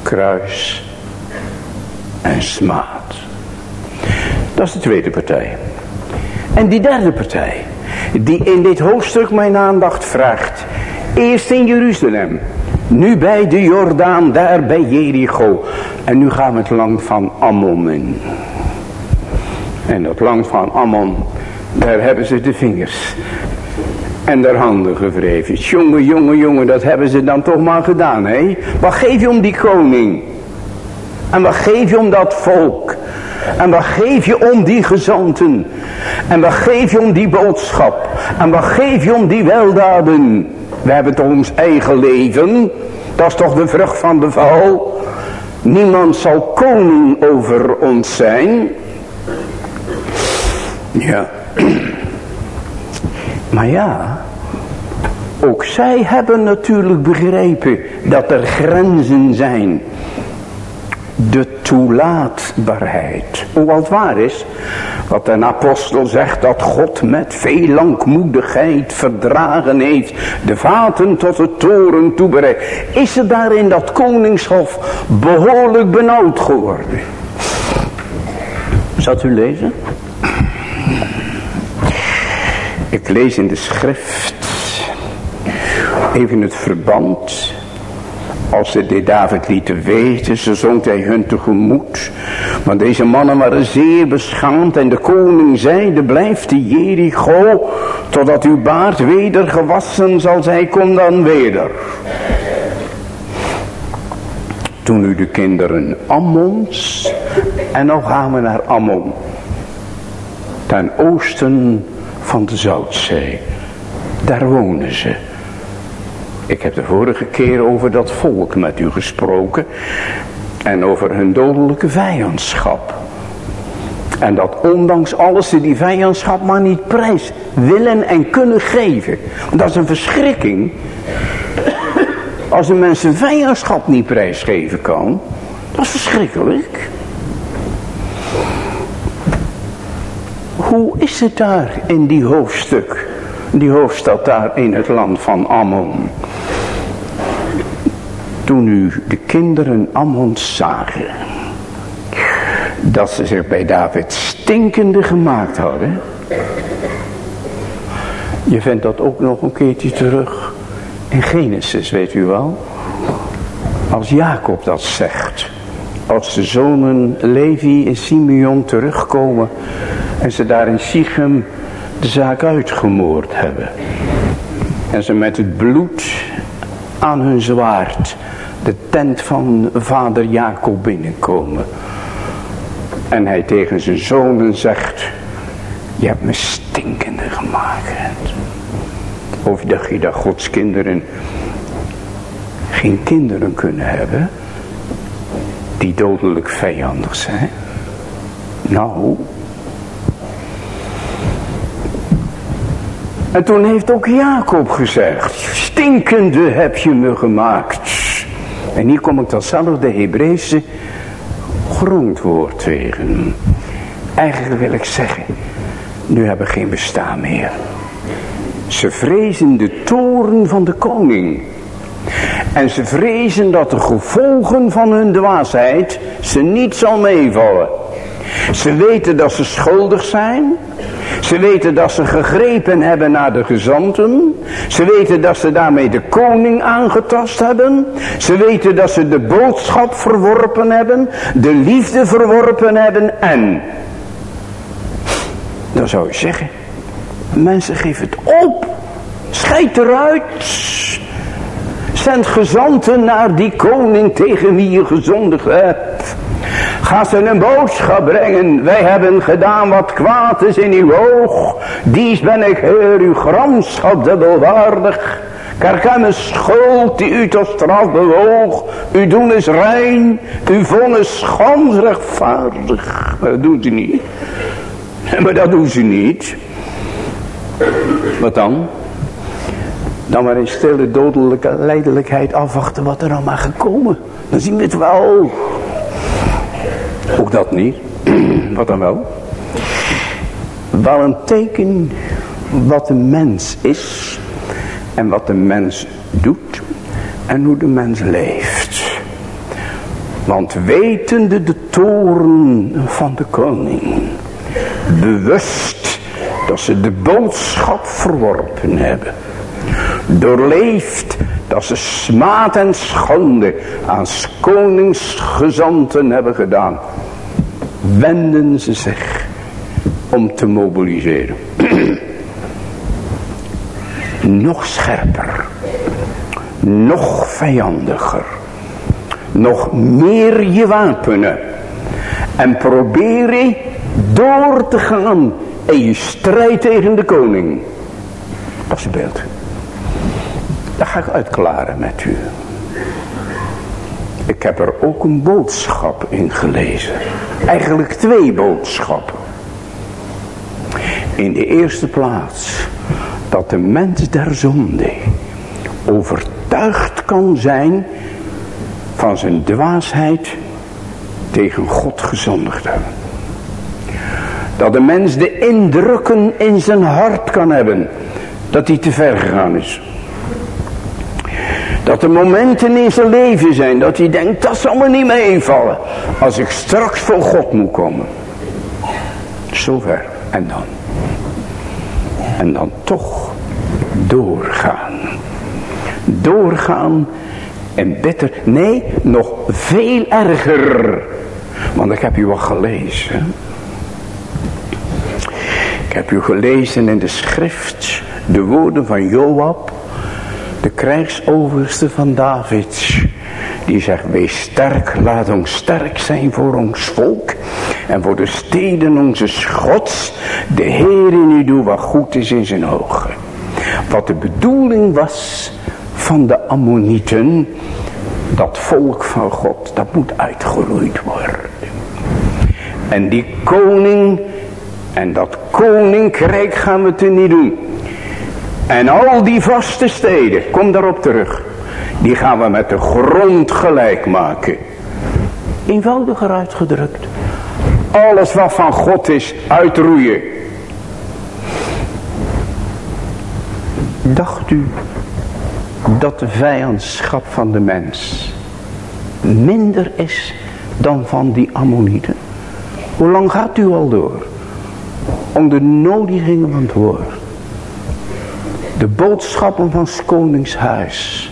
kruis en smaad. Dat is de tweede partij. En die derde partij. Die in dit hoofdstuk mijn aandacht vraagt. Eerst in Jeruzalem. Nu bij de Jordaan, daar bij Jericho. En nu gaan we het land van Ammon in. En dat land van Ammon, daar hebben ze de vingers en de handen gewreven. Jongen, jongen, jongen, dat hebben ze dan toch maar gedaan, hè? Wat geef je om die koning? En wat geef je om dat volk? En wat geef je om die gezanten? En wat geef je om die boodschap? En wat geef je om die weldaden? We hebben toch ons eigen leven. Dat is toch de vrucht van de val. Niemand zal koning over ons zijn. Ja. Maar ja, ook zij hebben natuurlijk begrepen dat er grenzen zijn. De toelaatbaarheid. Hoewel het waar is, wat een apostel zegt, dat God met veel langmoedigheid verdragen heeft, de vaten tot de toren toebereid. Is er daar in dat koningshof behoorlijk benauwd geworden? Zat u lezen? Ik lees in de schrift even het verband. Als ze dit David lieten weten, ze zond hij hun tegemoet. Want deze mannen waren zeer beschaamd en de koning zeide, blijft de Jericho, totdat uw baard weder gewassen zal zijn, kom dan weder. Toen nu de kinderen Ammons, en nou gaan we naar Ammon, ten oosten van de Zoutzee. Daar wonen ze. Ik heb de vorige keer over dat volk met u gesproken. En over hun dodelijke vijandschap. En dat ondanks alles ze die vijandschap maar niet prijs willen en kunnen geven. Dat is een verschrikking. Als een mens vijandschap niet prijsgeven kan. Dat is verschrikkelijk. Hoe is het daar in die hoofdstuk? Die hoofdstad daar in het land van Ammon. Toen nu de kinderen Ammons zagen. Dat ze zich bij David stinkende gemaakt hadden. Je vindt dat ook nog een keertje terug in Genesis, weet u wel. Als Jacob dat zegt. Als de zonen Levi en Simeon terugkomen en ze daar in Sichem de zaak uitgemoord hebben. En ze met het bloed aan hun zwaard de tent van vader Jacob binnenkomen. En hij tegen zijn zonen zegt, je hebt me stinkende gemaakt. Of dacht je dat Gods kinderen geen kinderen kunnen hebben die dodelijk vijandig zijn? Nou, En toen heeft ook Jacob gezegd, stinkende heb je me gemaakt. En hier kom ik datzelfde Hebreeuwse grondwoord tegen. Eigenlijk wil ik zeggen, nu hebben we geen bestaan meer. Ze vrezen de toren van de koning. En ze vrezen dat de gevolgen van hun dwaasheid ze niet zal meevallen. Ze weten dat ze schuldig zijn. Ze weten dat ze gegrepen hebben naar de gezanten. Ze weten dat ze daarmee de koning aangetast hebben. Ze weten dat ze de boodschap verworpen hebben. De liefde verworpen hebben. En. Dan zou je zeggen. Mensen geef het op. Scheid eruit. Zend gezanten naar die koning tegen wie je gezondigd hebt. Ga ze een boodschap brengen. Wij hebben gedaan wat kwaad is in uw oog. Dies ben ik, Heer, uw gramschap dubbelwaardig. Kerk schuld die u tot straf bewoog. U doen is rein. U vonnis rechtvaardig. Maar dat doen ze niet. Maar dat doen ze niet. Wat dan? Dan maar in stille dodelijke leidelijkheid afwachten wat er allemaal gekomen. Dan zien we het wel. Ook dat niet. Wat dan wel? wel een teken wat de mens is en wat de mens doet en hoe de mens leeft. Want wetende de toren van de koning, bewust dat ze de boodschap verworpen hebben, doorleefd dat ze smaad en schande aan koningsgezanten hebben gedaan, wenden ze zich om te mobiliseren. nog scherper, nog vijandiger, nog meer je wapenen en probeer je door te gaan in je strijd tegen de koning. Dat is het beeld. Dat ga ik uitklaren met u. Ik heb er ook een boodschap in gelezen. Eigenlijk twee boodschappen. In de eerste plaats dat de mens der zonde overtuigd kan zijn van zijn dwaasheid tegen God gezondigd hebben. Dat de mens de indrukken in zijn hart kan hebben dat hij te ver gegaan is. Dat er momenten in zijn leven zijn dat hij denkt dat zal me niet meevallen als ik straks voor God moet komen. Zover en dan. En dan toch doorgaan. Doorgaan en bitter. Nee, nog veel erger. Want ik heb u al gelezen. Ik heb u gelezen in de schrift de woorden van Joab, de krijgsoverste van David. Die zegt, wees sterk, laat ons sterk zijn voor ons volk en voor de steden onze gods. De Heer in u doet wat goed is in zijn ogen. Wat de bedoeling was van de Ammonieten, dat volk van God, dat moet uitgeroeid worden. En die koning en dat koninkrijk gaan we te niet doen. En al die vaste steden, kom daarop terug. Die gaan we met de grond gelijk maken. Eenvoudiger uitgedrukt. Alles wat van God is, uitroeien. Dacht u dat de vijandschap van de mens minder is dan van die ammonieten? Hoe lang gaat u al door? Om de nodigingen van het woord. De boodschappen van koningshuis.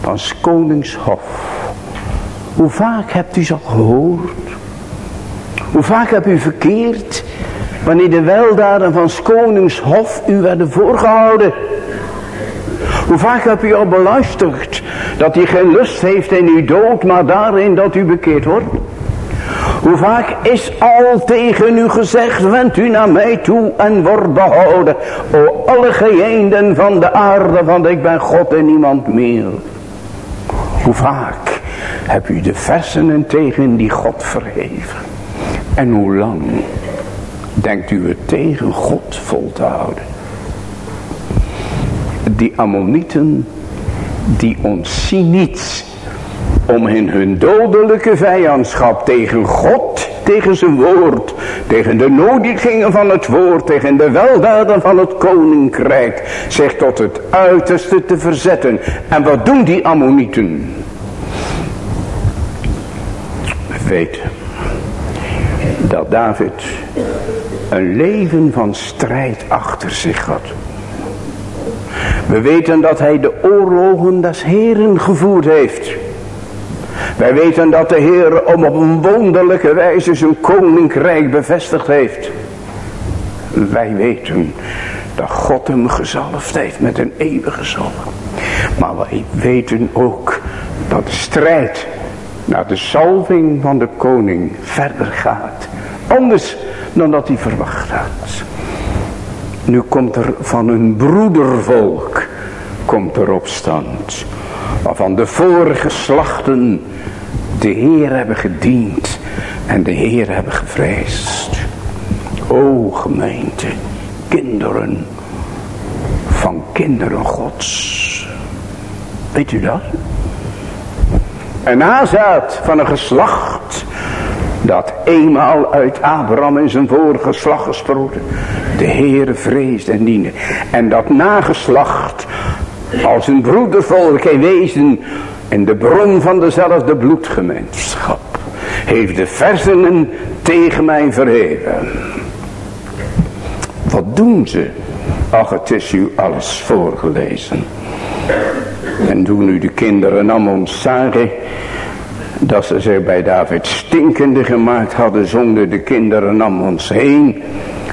Van koningshof. Hoe vaak hebt u ze al gehoord? Hoe vaak hebt u verkeerd wanneer de weldaden van koningshof u werden voorgehouden? Hoe vaak hebt u al beluisterd dat hij geen lust heeft in uw dood, maar daarin dat u bekeerd wordt? Hoe vaak is al tegen u gezegd, wend u naar mij toe en word behouden. O alle geëenden van de aarde, want ik ben God en niemand meer. Hoe vaak heb u de versenen tegen die God verheven. En hoe lang denkt u het tegen God vol te houden? Die ammonieten, die ontzien niets om in hun dodelijke vijandschap tegen God, tegen zijn woord, tegen de nodigingen van het woord, tegen de weldaden van het koninkrijk, zich tot het uiterste te verzetten. En wat doen die ammonieten? We weten dat David een leven van strijd achter zich had. We weten dat hij de oorlogen des Heren gevoerd heeft. Wij weten dat de Heer om op een wonderlijke wijze zijn koninkrijk bevestigd heeft. Wij weten dat God hem gezalfd heeft met een eeuwige zalf. Maar wij weten ook dat de strijd naar de salving van de koning verder gaat. Anders dan dat hij verwacht had. Nu komt er van een broedervolk komt er opstand. Waarvan de vorige slachten de Heer hebben gediend en de Heer hebben gevreesd. O gemeente, kinderen van kinderen gods. Weet u dat? Een nazaat van een geslacht dat eenmaal uit Abraham en zijn vorige slag gesproken, de Heere vreest en diende. En dat nageslacht als een broedervolk wezen in de bron van dezelfde bloedgemeenschap heeft de versenen tegen mij verheven. Wat doen ze? Ach, het is u alles voorgelezen. En toen nu de kinderen allemaal zagen dat ze zich bij David stinkende gemaakt hadden, zonden de kinderen om ons heen,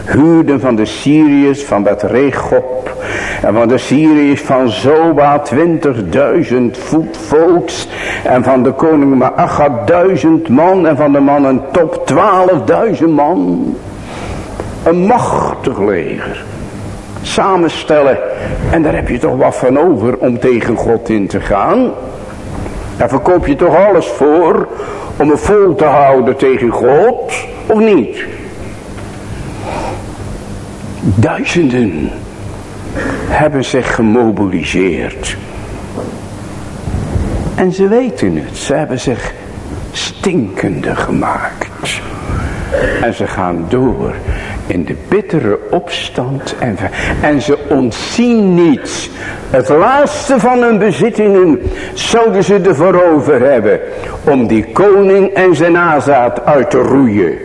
huurden van de Syriërs van dat Regop en van de Syriërs van Zoba 20.000 voet volks en van de koning Maacha duizend man en van de mannen top 12.000 man. Een machtig leger. Samenstellen. En daar heb je toch wat van over om tegen God in te gaan. Daar verkoop je toch alles voor om het vol te houden tegen God, of niet? Duizenden hebben zich gemobiliseerd. En ze weten het, ze hebben zich stinkende gemaakt. En ze gaan door in de bittere opstand en, en ze ontzien niets. Het laatste van hun bezittingen zouden ze ervoor over hebben om die koning en zijn nazaat uit te roeien.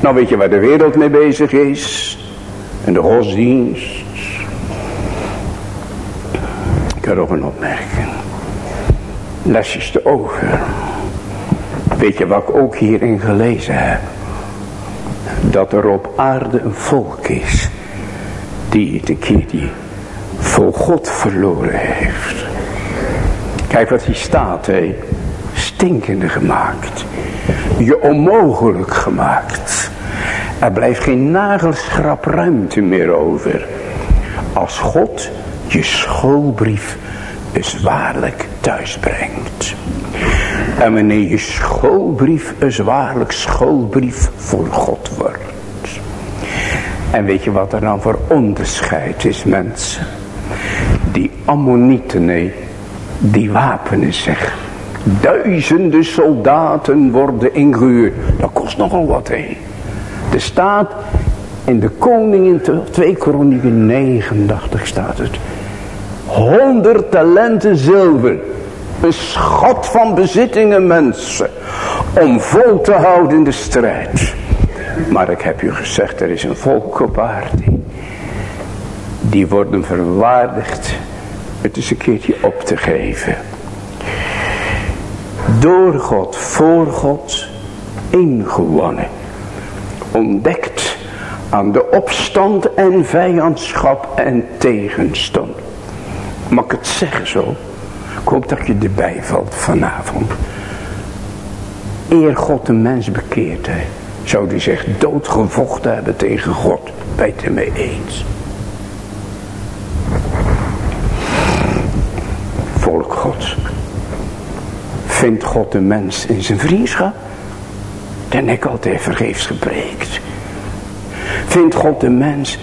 Nou weet je waar de wereld mee bezig is? En de godsdienst. Ik nog een opmerking. Lesjes te ogen. Weet je wat ik ook hierin gelezen heb? dat er op aarde een volk is die het een keer die voor God verloren heeft. Kijk wat hier staat, hé. Stinkende gemaakt. Je onmogelijk gemaakt. Er blijft geen nagelschrap ruimte meer over. Als God je schoolbrief eens waarlijk thuis brengt. En wanneer je schoolbrief een zwaarlijk schoolbrief voor God wordt. En weet je wat er dan voor onderscheid is mensen? Die ammonieten, nee, die wapenen zich. Duizenden soldaten worden ingehuurd. Dat kost nogal wat heen. Er staat in de koningin 2 kronieken 89 staat het. 100 talenten zilver een schat van bezittingen mensen. Om vol te houden in de strijd. Maar ik heb u gezegd, er is een volk op aarde. Die worden verwaardigd het is een keertje op te geven. Door God, voor God, ingewonnen. Ontdekt aan de opstand en vijandschap en tegenstand. Mag ik het zeggen zo? Ik hoop dat je erbij valt vanavond. Eer God een mens bekeert, hij, zou hij zich doodgevochten hebben tegen God. Je het ermee eens? Volk God. Vindt God een mens in zijn vriendschap? Dan heb ik altijd vergeefs gepreekt. Vindt God een mens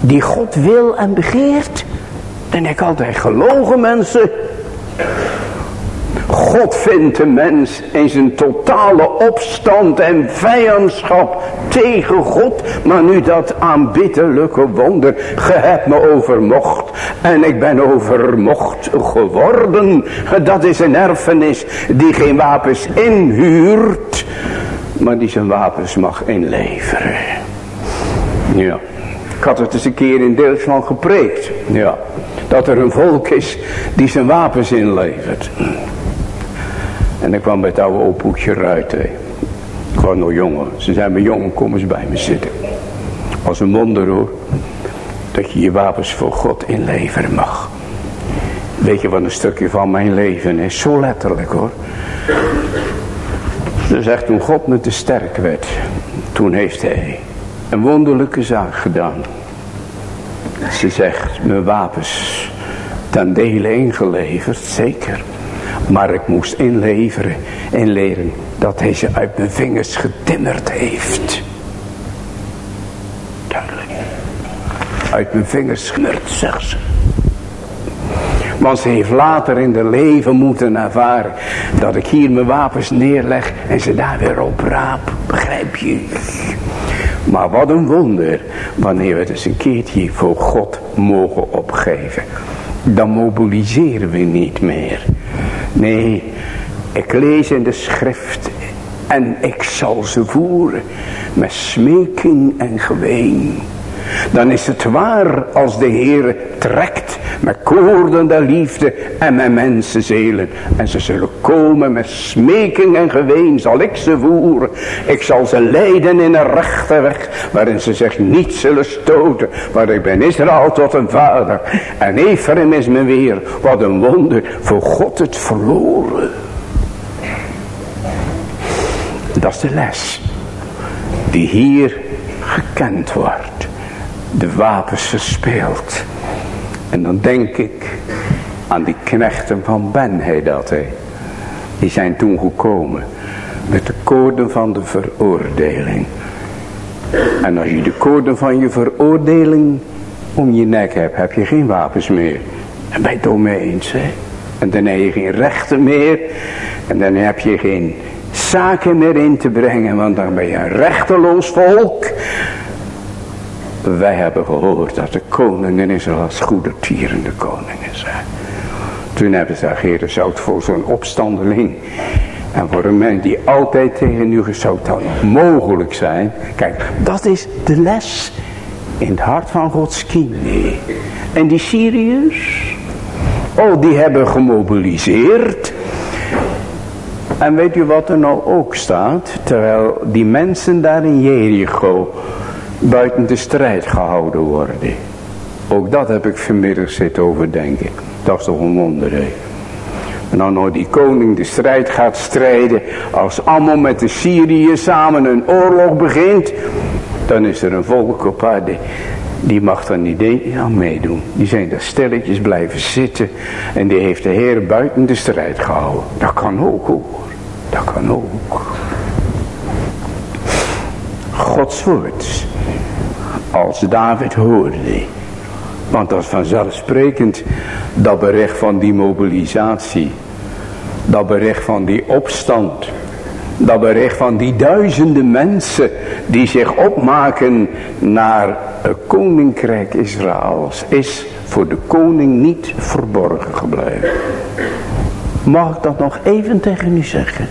die God wil en begeert? En ik altijd gelogen mensen. God vindt de mens in zijn totale opstand en vijandschap tegen God. Maar nu dat aanbiddelijke wonder. Ge hebt me overmocht. En ik ben overmocht geworden. Dat is een erfenis die geen wapens inhuurt. Maar die zijn wapens mag inleveren. Ja. Ik had het eens een keer in deels van gepreekt. Ja. Dat er een volk is die zijn wapens inlevert. En ik kwam bij het oude opoekje eruit. Hè. Ik was nog jongen. Ze zei me jongen kom eens bij me zitten. Als een wonder hoor. Dat je je wapens voor God inleveren mag. Weet je wat een stukje van mijn leven is? Zo letterlijk hoor. Dus echt toen God me te sterk werd. Toen heeft hij een wonderlijke zaak gedaan. Ze zegt, mijn wapens ten dele ingeleverd, zeker. Maar ik moest inleveren, inleren dat hij ze uit mijn vingers getimmerd heeft. Duidelijk. Uit mijn vingers getimmerd, zegt ze. Want ze heeft later in de leven moeten ervaren dat ik hier mijn wapens neerleg en ze daar weer op raap. Begrijp je? Maar wat een wonder wanneer we het eens een keertje voor God mogen opgeven. Dan mobiliseren we niet meer. Nee, ik lees in de schrift en ik zal ze voeren met smeking en geween. Dan is het waar als de Heer trekt met koorden der liefde en met mensenzelen. En ze zullen komen met smeking en geween zal ik ze voeren. Ik zal ze leiden in een rechte weg waarin ze zich niet zullen stoten. Want ik ben Israël tot een vader en Ephraim is me weer. Wat een wonder voor God het verloren. Dat is de les die hier gekend wordt. De wapens verspeeld. En dan denk ik aan die knechten van Ben, hij dat hij. Die zijn toen gekomen met de koorden van de veroordeling. En als je de koorden van je veroordeling om je nek hebt, heb je geen wapens meer. En ben je het? En dan heb je geen rechten meer. En dan heb je geen zaken meer in te brengen, want dan ben je een rechteloos volk. Wij hebben gehoord dat de koningen Israël als goedertierende koningen zijn. Toen hebben ze Heer, zou het voor zo'n opstandeling en voor een mens die altijd tegen u zou dan mogelijk zijn. Kijk, dat is de les in het hart van Gods kinderen. En die Syriërs, oh die hebben gemobiliseerd. En weet u wat er nou ook staat? Terwijl die mensen daar in Jericho buiten de strijd gehouden worden. Ook dat heb ik vanmiddag zitten overdenken. Dat is toch een wonder, hè? En dan nou die koning de strijd gaat strijden. Als allemaal met de Syrië samen een oorlog begint. Dan is er een volk op aarde. Die mag dan niet aan meedoen. Die zijn daar stelletjes blijven zitten. En die heeft de Heer buiten de strijd gehouden. Dat kan ook hoor. Dat kan ook. Gods woord. Als David hoorde. Want dat is vanzelfsprekend. Dat bericht van die mobilisatie. Dat bericht van die opstand. Dat bericht van die duizenden mensen die zich opmaken naar het koninkrijk Israëls is voor de koning niet verborgen gebleven. Mag ik dat nog even tegen u zeggen?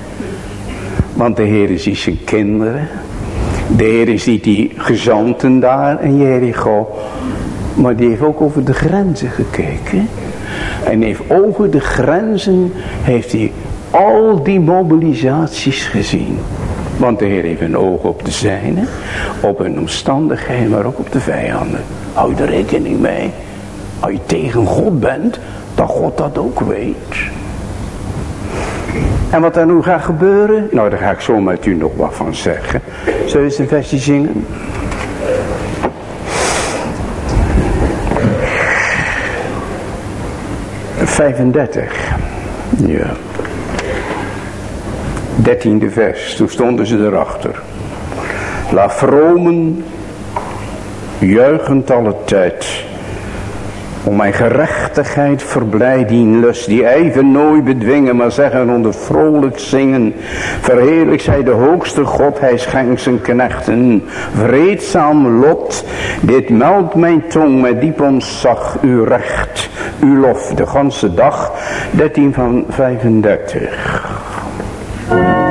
Want de Heer ziet zijn kinderen. De Heer ziet die gezanten daar in Jericho. Maar die heeft ook over de grenzen gekeken. En heeft over de grenzen heeft hij al die mobilisaties gezien. Want de Heer heeft een oog op de zijne, op hun omstandigheden, maar ook op de vijanden. Hou er rekening mee. Als je tegen God bent, dat God dat ook weet. En wat er nu gaat gebeuren, nou daar ga ik zo met u nog wat van zeggen. Zullen we eens een versje zingen? Vijfendertig. Ja. Dertiende vers, toen stonden ze erachter. La vromen, juichend alle tijd om mijn gerechtigheid verblijd die lust, die even nooit bedwingen, maar zeggen onder vrolijk zingen. Verheerlijk zij de hoogste God, hij schenkt zijn knechten. Vreedzaam lot, dit meldt mijn tong met diep ontzag, uw recht, uw lof, de ganse dag. 13 van 35.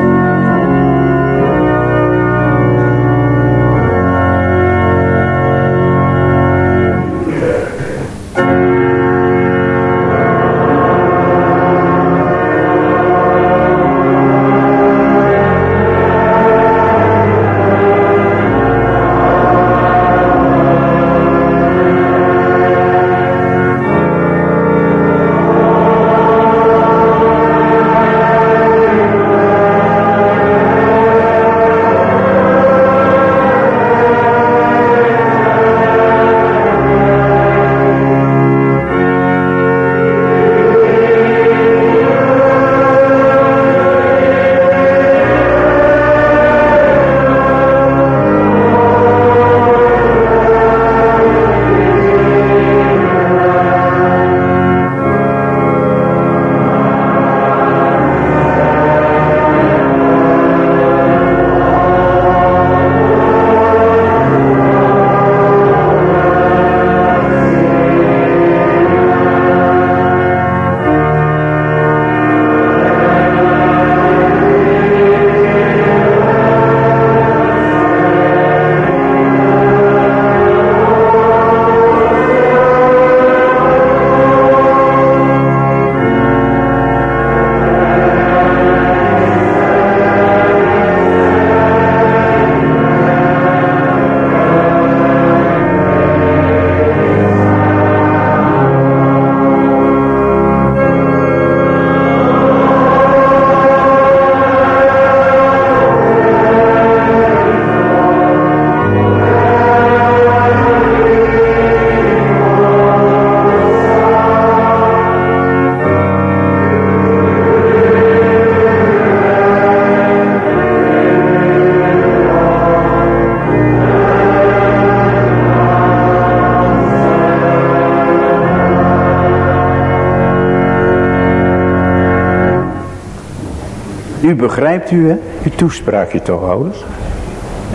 Nu begrijpt u, hè? Uw toespraakje toch, ouders?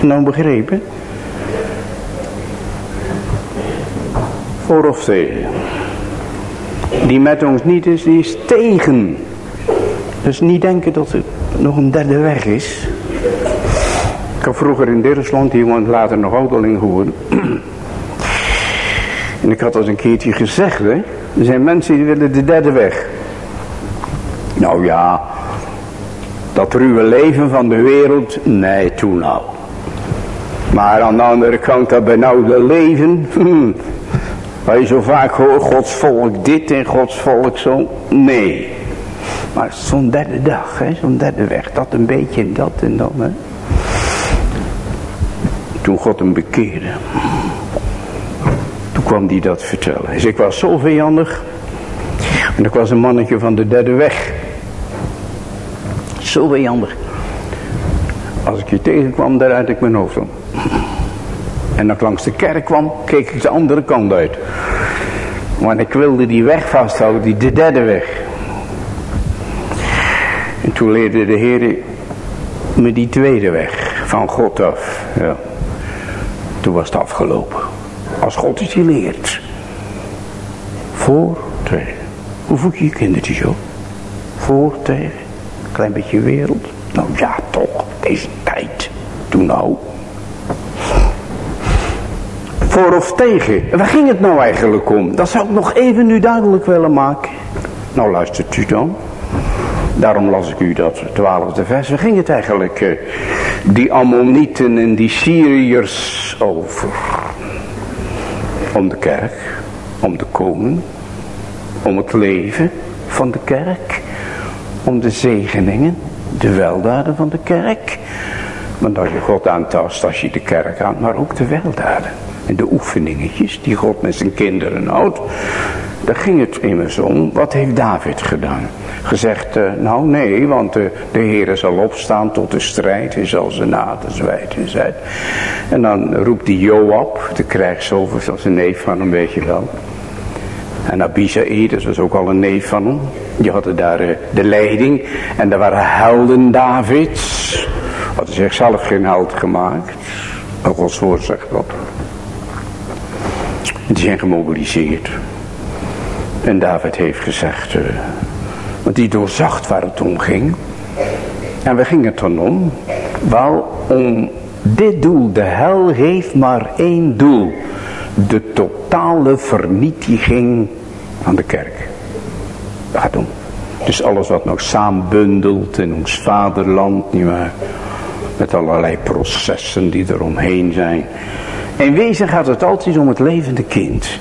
Nou begrepen? Voor of tegen? Die met ons niet is, die is tegen. Dus niet denken dat er nog een derde weg is. Ik heb vroeger in Dirksland, hier woont later nog ouderling geworden. en ik had al een keertje gezegd, hè. Er zijn mensen die willen de derde weg. Nou ja, dat ruwe leven van de wereld, nee, toen nou. Maar aan de andere kant, dat benauwde leven, hmm, waar je zo vaak hoort, Gods volk dit en Gods volk zo, nee. Maar zo'n derde dag, zo'n derde weg, dat een beetje dat en dan. Toen God hem bekeerde. Toen kwam hij dat vertellen. Zei, ik was zo vijandig. En ik was een mannetje van de derde weg. Zo vijandig. Als ik je tegenkwam, daar uit ik mijn hoofd om. En als ik langs de kerk kwam, keek ik de andere kant uit. Want ik wilde die weg vasthouden, die de derde weg. En toen leerde de Heer me die tweede weg van God af. Ja. Toen was het afgelopen. Als God het je leert. Voor, tegen. Hoe voed je je kindertjes op? Voor, tegen. Klein beetje wereld. Nou ja, toch. Deze tijd. Toen nou. Voor of tegen. Waar ging het nou eigenlijk om? Dat zou ik nog even nu duidelijk willen maken. Nou luistert u dan. Daarom las ik u dat twaalfde vers. Waar ging het eigenlijk? Eh, die Ammonieten en die Syriërs over. Om de kerk. Om de koning. Om het leven van de kerk. Om de zegeningen. De weldaden van de kerk. Want als je God aantast als je de kerk aan. Maar ook de weldaden. En de oefeningetjes die God met zijn kinderen houdt. Daar ging het immers om. Wat heeft David gedaan? Gezegd, uh, nou nee, want uh, de Heer zal opstaan tot de strijd. Hij zal zijn naden zwijt en zijt. En dan roept die Joab, de krijgsover, een neef van hem, weet je wel. En Abishai, dat was ook al een neef van hem. Die hadden daar uh, de leiding. En daar waren helden Davids. Hadden zichzelf geen held gemaakt. Maar Gods woord zegt dat. Die zijn gemobiliseerd. En David heeft gezegd, uh, want die doorzacht waar het om ging. En we gingen het dan om? Wel, om dit doel, de hel heeft maar één doel. De totale vernietiging van de kerk. Gaat om. Dus alles wat nog saambundelt in ons vaderland, nietwaar. Met allerlei processen die eromheen zijn. In wezen gaat het altijd om het levende kind.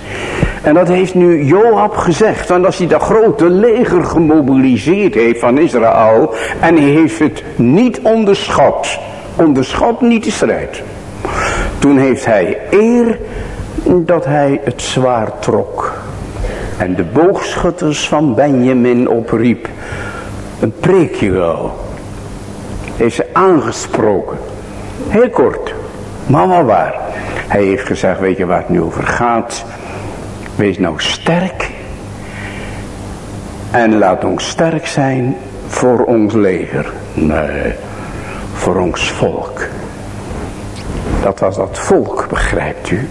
En dat heeft nu Joab gezegd. Want als hij dat grote leger gemobiliseerd heeft van Israël. En hij heeft het niet onderschat. Onderschat niet de strijd. Toen heeft hij eer dat hij het zwaar trok. En de boogschutters van Benjamin opriep. Een preekje wel. Ze aangesproken. Heel kort. Maar wel waar. Hij heeft gezegd, weet je waar het nu over gaat? Wees nou sterk. En laat ons sterk zijn voor ons leger. Nee, voor ons volk. Dat was dat volk, begrijpt u.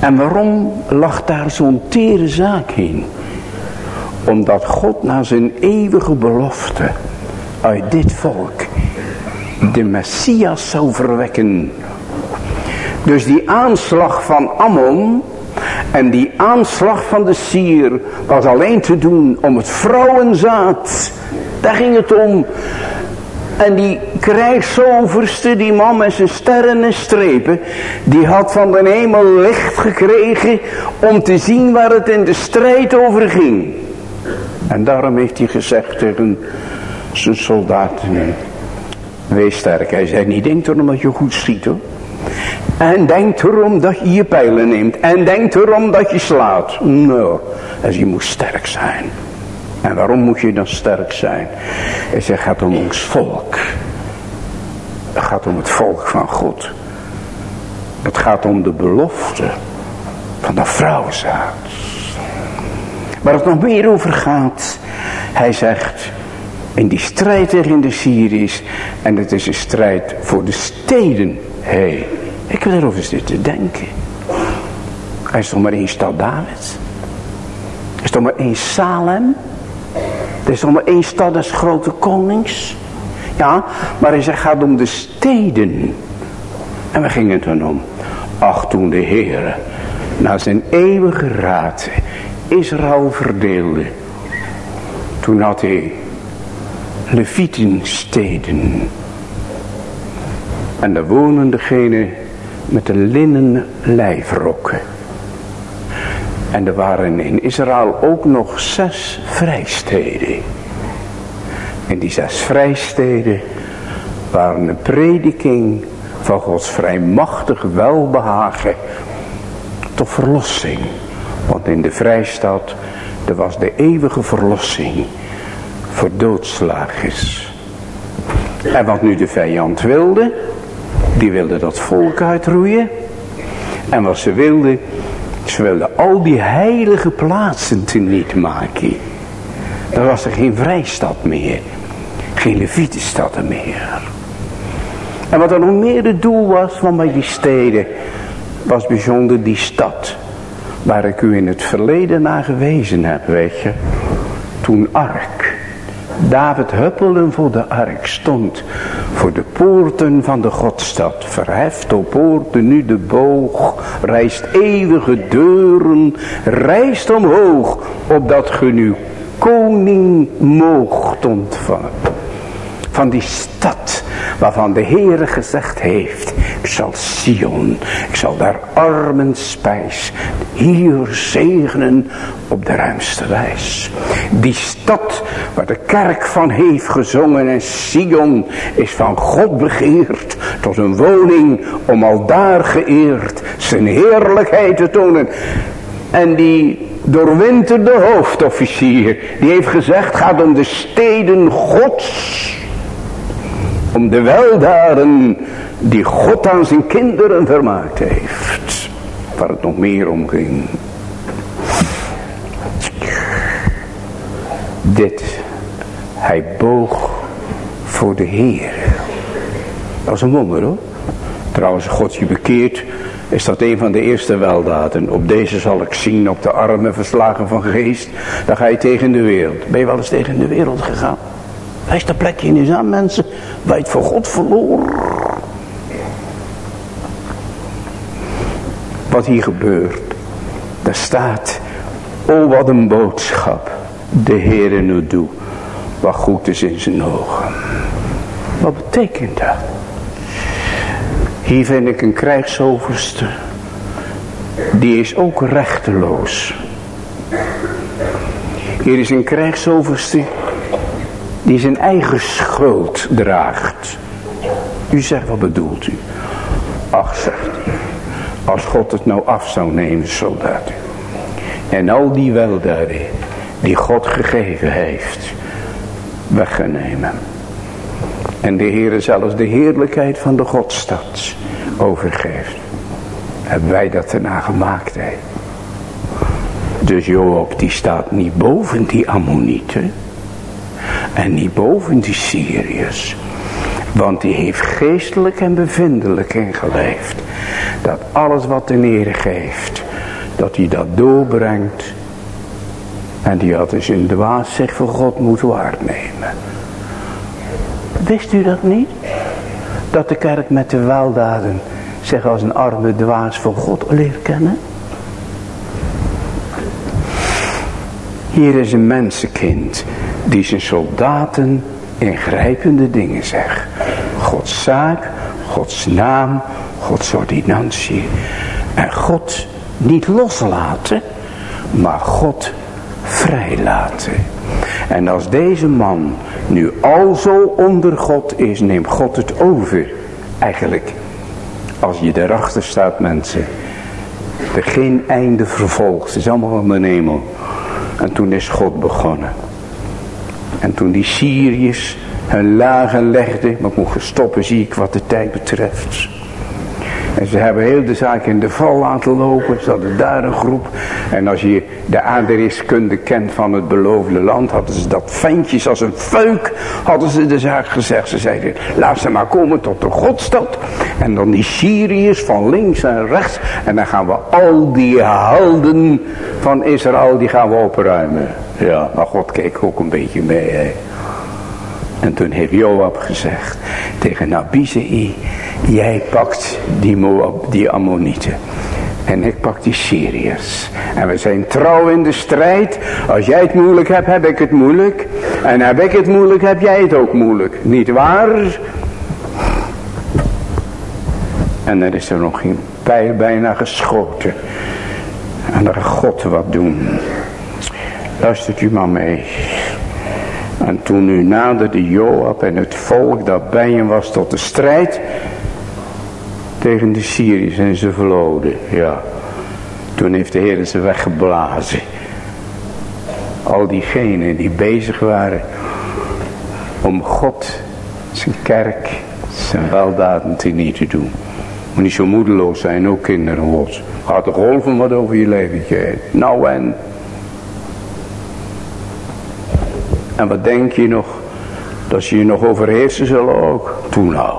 En waarom lag daar zo'n tere zaak in? Omdat God na zijn eeuwige belofte uit dit volk de Messias zou verwekken. Dus die aanslag van Ammon en die aanslag van de sier was alleen te doen om het vrouwenzaad. Daar ging het om. En die krijgsoverste, die man met zijn sterren en strepen, die had van de hemel licht gekregen om te zien waar het in de strijd over ging. En daarom heeft hij gezegd tegen zijn soldaten, wees sterk. Hij zei niet, denk erom dat je goed schiet hoor. En denk erom dat je je pijlen neemt. En denk erom dat je slaat. Nou, dus je moet sterk zijn. En waarom moet je dan sterk zijn? Hij zegt, het gaat om ons volk. Het gaat om het volk van God. Het gaat om de belofte van de vrouwzaad. Waar het nog meer over gaat. Hij zegt, in die strijd tegen de Syriërs. En het is een strijd voor de steden. Hé, hey, ik heb erover zitten denken. Er is toch maar één stad David. Er is toch maar één Salem. Er is één stad des grote konings. Ja, maar hij zegt gaat om de steden. En waar ging het dan om? Ach, toen de Heer na zijn eeuwige raad Israël verdeelde. Toen had hij Levietensteden. En daar wonen degenen met de linnen lijfrokken. En er waren in Israël ook nog zes vrijsteden. En die zes vrijsteden waren een prediking van Gods vrijmachtig welbehagen tot verlossing. Want in de vrijstad, er was de eeuwige verlossing voor doodslagers. En wat nu de vijand wilde, die wilde dat volk uitroeien. En wat ze wilden, ze wilden al die heilige plaatsen teniet maken. Dan was er geen vrijstad meer. Geen Levietenstad meer. En wat er nog meer het doel was van bij die steden, was bijzonder die stad. Waar ik u in het verleden naar gewezen heb, weet je. Toen Ark. David huppelen voor de ark stond. Voor de poorten van de Godstad. Verheft op poorten nu de boog. Rijst eeuwige deuren. Rijst omhoog. Opdat ge nu koning moogt ontvangen. Van die stad waarvan de Heere gezegd heeft. Ik zal Sion, ik zal daar armen spijs, hier zegenen op de ruimste wijs. Die stad waar de kerk van heeft gezongen en Sion is van God begeerd tot een woning om al daar geëerd zijn heerlijkheid te tonen. En die doorwinterde hoofdofficier, die heeft gezegd, gaat om de steden gods om de weldaden die God aan zijn kinderen vermaakt heeft. Waar het nog meer om ging. Dit. Hij boog voor de Heer. Dat is een wonder hoor. Trouwens, God je bekeert, is dat een van de eerste weldaden. Op deze zal ik zien op de armen verslagen van geest. Dan ga je tegen de wereld. Ben je wel eens tegen de wereld gegaan? Wijs de plekje in aan mensen. Wij het voor God verloren. Wat hier gebeurt. Daar staat. Oh wat een boodschap. De Heere nu doet. Wat goed is in zijn ogen. Wat betekent dat? Hier vind ik een krijgsoverste. Die is ook rechteloos. Hier is een krijgsoverste die zijn eigen schuld draagt. U zegt, wat bedoelt u? Ach, zegt hij, als God het nou af zou nemen, soldaten. En al die weldaden die God gegeven heeft, weggenemen. En de Heer zelfs de heerlijkheid van de Godstad overgeeft. Hebben wij dat erna gemaakt, hè? Dus Joop die staat niet boven die Ammonieten. En niet boven die Syriërs. Want die heeft geestelijk en bevindelijk ingeleefd. Dat alles wat de Heer geeft. Dat hij dat doorbrengt. En die had dus in dwaas zich voor God moet waarnemen. Wist u dat niet? Dat de kerk met de weldaden zich als een arme dwaas voor God leert kennen? Hier is een mensenkind die zijn soldaten ingrijpende dingen zegt. Gods zaak, Gods naam, Gods ordinantie. En God niet loslaten, maar God vrijlaten. En als deze man nu al zo onder God is, neemt God het over. Eigenlijk, als je erachter staat mensen, er geen einde vervolgt, het is allemaal van de hemel. En toen is God begonnen. En toen die Syriërs hun lagen legden, maar ik moet stoppen zie ik wat de tijd betreft. En ze hebben heel de zaak in de val laten lopen. Ze hadden daar een groep. En als je de aardrijkskunde kent van het beloofde land. Hadden ze dat ventjes als een fuik. Hadden ze de zaak gezegd. Ze zeiden laat ze maar komen tot de godstad. En dan die Syriërs van links en rechts. En dan gaan we al die helden van Israël. Die gaan we opruimen. Ja maar God keek ook een beetje mee. Hè. En toen heeft Joab gezegd tegen Abizei, jij pakt die die Ammonieten. En ik pak die Syriërs. En we zijn trouw in de strijd. Als jij het moeilijk hebt, heb ik het moeilijk. En heb ik het moeilijk, heb jij het ook moeilijk. Niet waar? En er is er nog geen pijl bijna geschoten. En dan gaat God wat doen. Luistert u maar mee. En toen nu naderde Joab en het volk dat bij hem was tot de strijd tegen de Syriërs en ze verloren. Ja, toen heeft de Heer ze weggeblazen. Al diegenen die bezig waren om God, zijn kerk, zijn weldaden te niet te doen. Moet niet zo moedeloos zijn, ook kinderen God. Gaat de golven wat over je leventje Nou en... En wat denk je nog? Dat ze je nog overheersen zullen ook. Toen nou.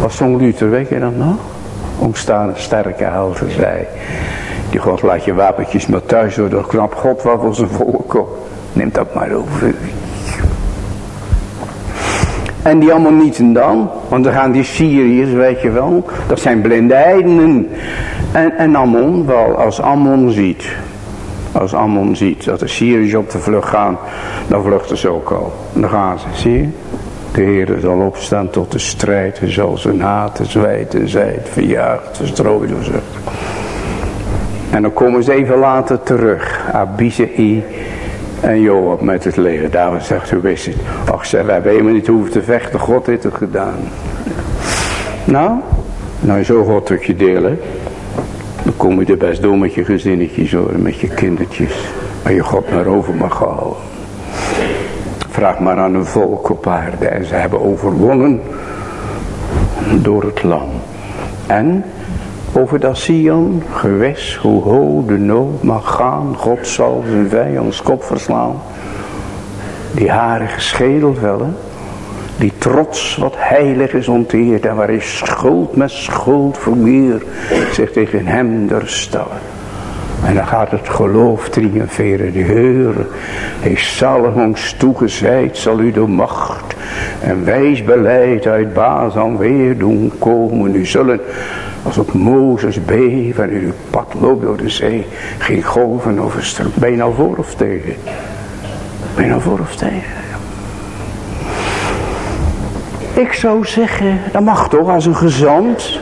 Wat zong Luther, weet je dat nog? Ontstaan sterke helden zij. Die God laat je wapentjes maar thuis door dat knap God wat voor zijn volk op. Neem dat maar over. En die allemaal niet dan, want dan gaan die Syriërs, weet je wel, dat zijn blinde heidenen. En, en Ammon, wel, als Ammon ziet, als Ammon ziet dat de Syriërs op de vlucht gaan, dan vluchten ze ook al. Dan gaan ze, zie je? De Heer zal opstaan tot de strijd. Hij zal zijn haat, zwijt en zijt verjaagd, verstrooid ze. En dan komen ze even later terug. Abizei en Joab met het leger. David zegt, hoe is het? Ach, zeg, hebben helemaal niet hoeven te vechten. God heeft het gedaan. Nou, nou zo God het je delen. Kom je er best door met je gezinnetjes hoor, met je kindertjes. Maar je God naar over mag houden. Vraag maar aan een volk op aarde. En ze hebben overwonnen door het lam. En over dat Sion, gewis, hoe hoog de nood mag gaan. God zal zijn vijands kop verslaan. Die harige schedel vellen. Die trots wat heilig is onteerd. En waar is schuld met schuld vermeer. Zich tegen hem stellen. En dan gaat het geloof triomferen. De Heer heeft zalig ons toegezeid, zal u de macht en wijs beleid uit baas aan weer doen komen. U zullen, als op Mozes beven en uw pad loopt door de zee, geen golven overstromen. Ben je voor of tegen? Ben je nou voor of tegen? Ik zou zeggen, dat mag toch als een gezant.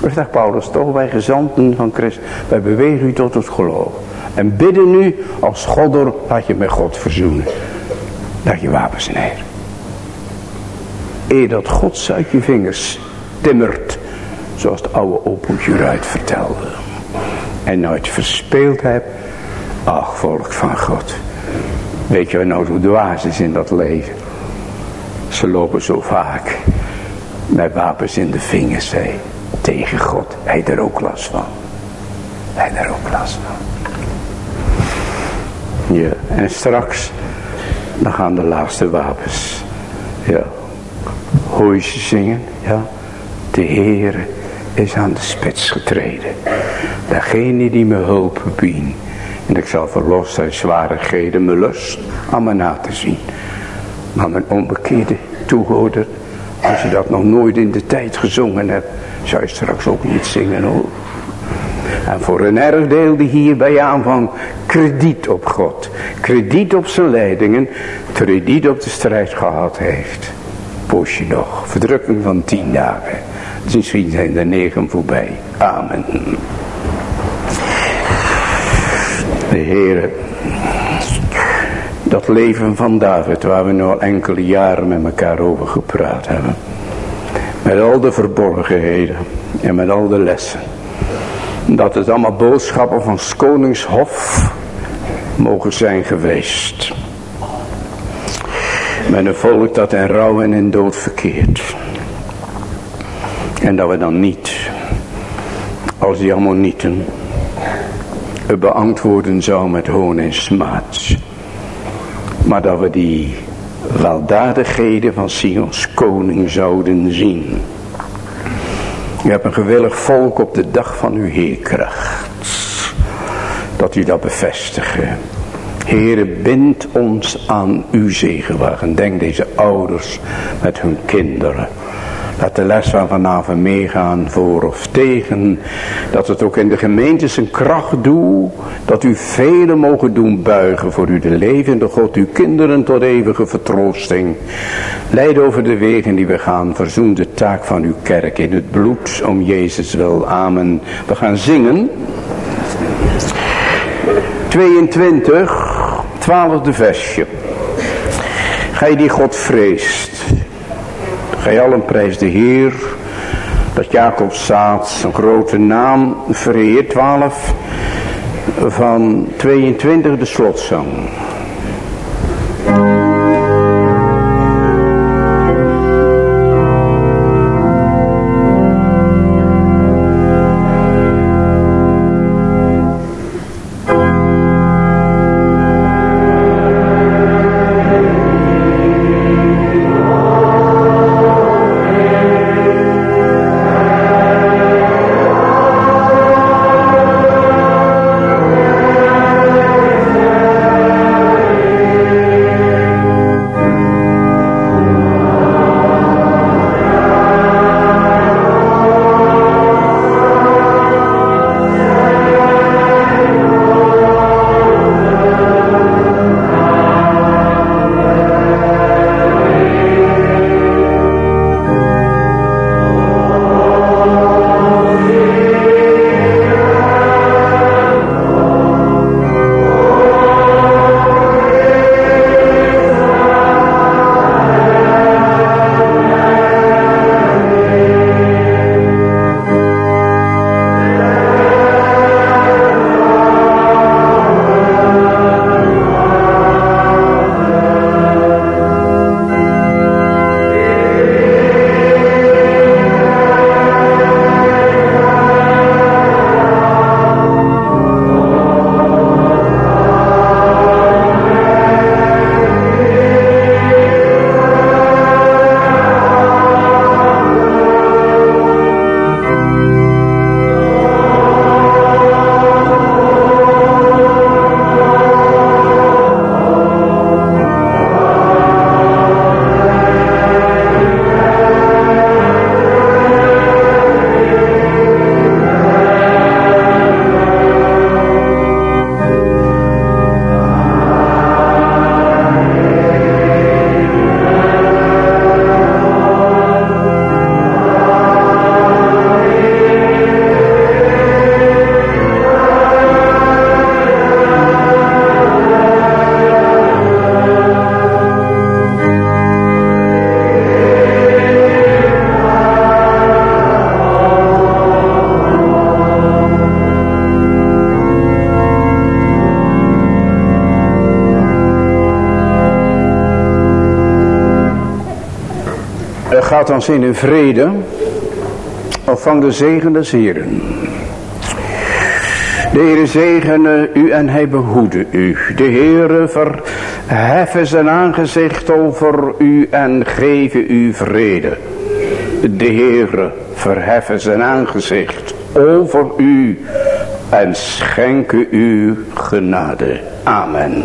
Dat zegt Paulus toch, wij gezanten van Christus. Wij bewegen u tot het geloof. En bidden nu als Godder, laat je met God verzoenen. Dat je wapens neer. Eer dat God uit je vingers timmert. Zoals de oude opoetje eruit vertelde. En nooit verspeeld hebt. Ach volk van God. Weet je nou zo dwaas is in dat leven? Ze lopen zo vaak. Met wapens in de vingers. Hè tegen God. Hij er ook last van. Hij er ook last van. Ja, en straks, dan gaan de laatste wapens. Ja, hoor ze zingen? Ja, de Heer is aan de spits getreden. Degene die me hulp biedt. En ik zal verlost uit zwarigheden mijn lust aan me na te zien. Maar mijn onbekeerde toehoorder, als je dat nog nooit in de tijd gezongen hebt, zou je straks ook niet zingen hoor. En voor een erfdeel die hier bij aanvang krediet op God, krediet op zijn leidingen, krediet op de strijd gehad heeft. Poosje nog, verdrukking van tien dagen. Dus zijn er negen voorbij. Amen. De Heere, dat leven van David waar we nu al enkele jaren met elkaar over gepraat hebben. Met al de verborgenheden en met al de lessen. Dat het allemaal boodschappen van Koningshof mogen zijn geweest. Met een volk dat in rouw en in dood verkeert. En dat we dan niet, als die ammonieten, het beantwoorden zou met hoon en smaad. Maar dat we die weldadigheden van Sions koning zouden zien. U hebt een gewillig volk op de dag van uw heerkracht. Dat u dat bevestigen. Heere, bind ons aan uw zegenwagen. Denk deze ouders met hun kinderen. Laat de les van vanavond meegaan voor of tegen. Dat het ook in de gemeente zijn kracht doet. Dat u velen mogen doen buigen voor u de levende God. Uw kinderen tot eeuwige vertroosting. Leid over de wegen die we gaan. Verzoen de taak van uw kerk in het bloed. Om Jezus wil. Amen. We gaan zingen. 22, 12e versje. Gij die God vreest. Gij allen prijs de Heer. Dat Jacob zaad zijn grote naam vereert. 12 van 22 de slotzang. Ons in vrede. Ontvang de zegen des Heren. De Heere zegene u en hij behoede u. De Heere verheffen zijn aangezicht over u en geven u vrede. De Heere verheffen zijn aangezicht over u en schenken u genade. Amen.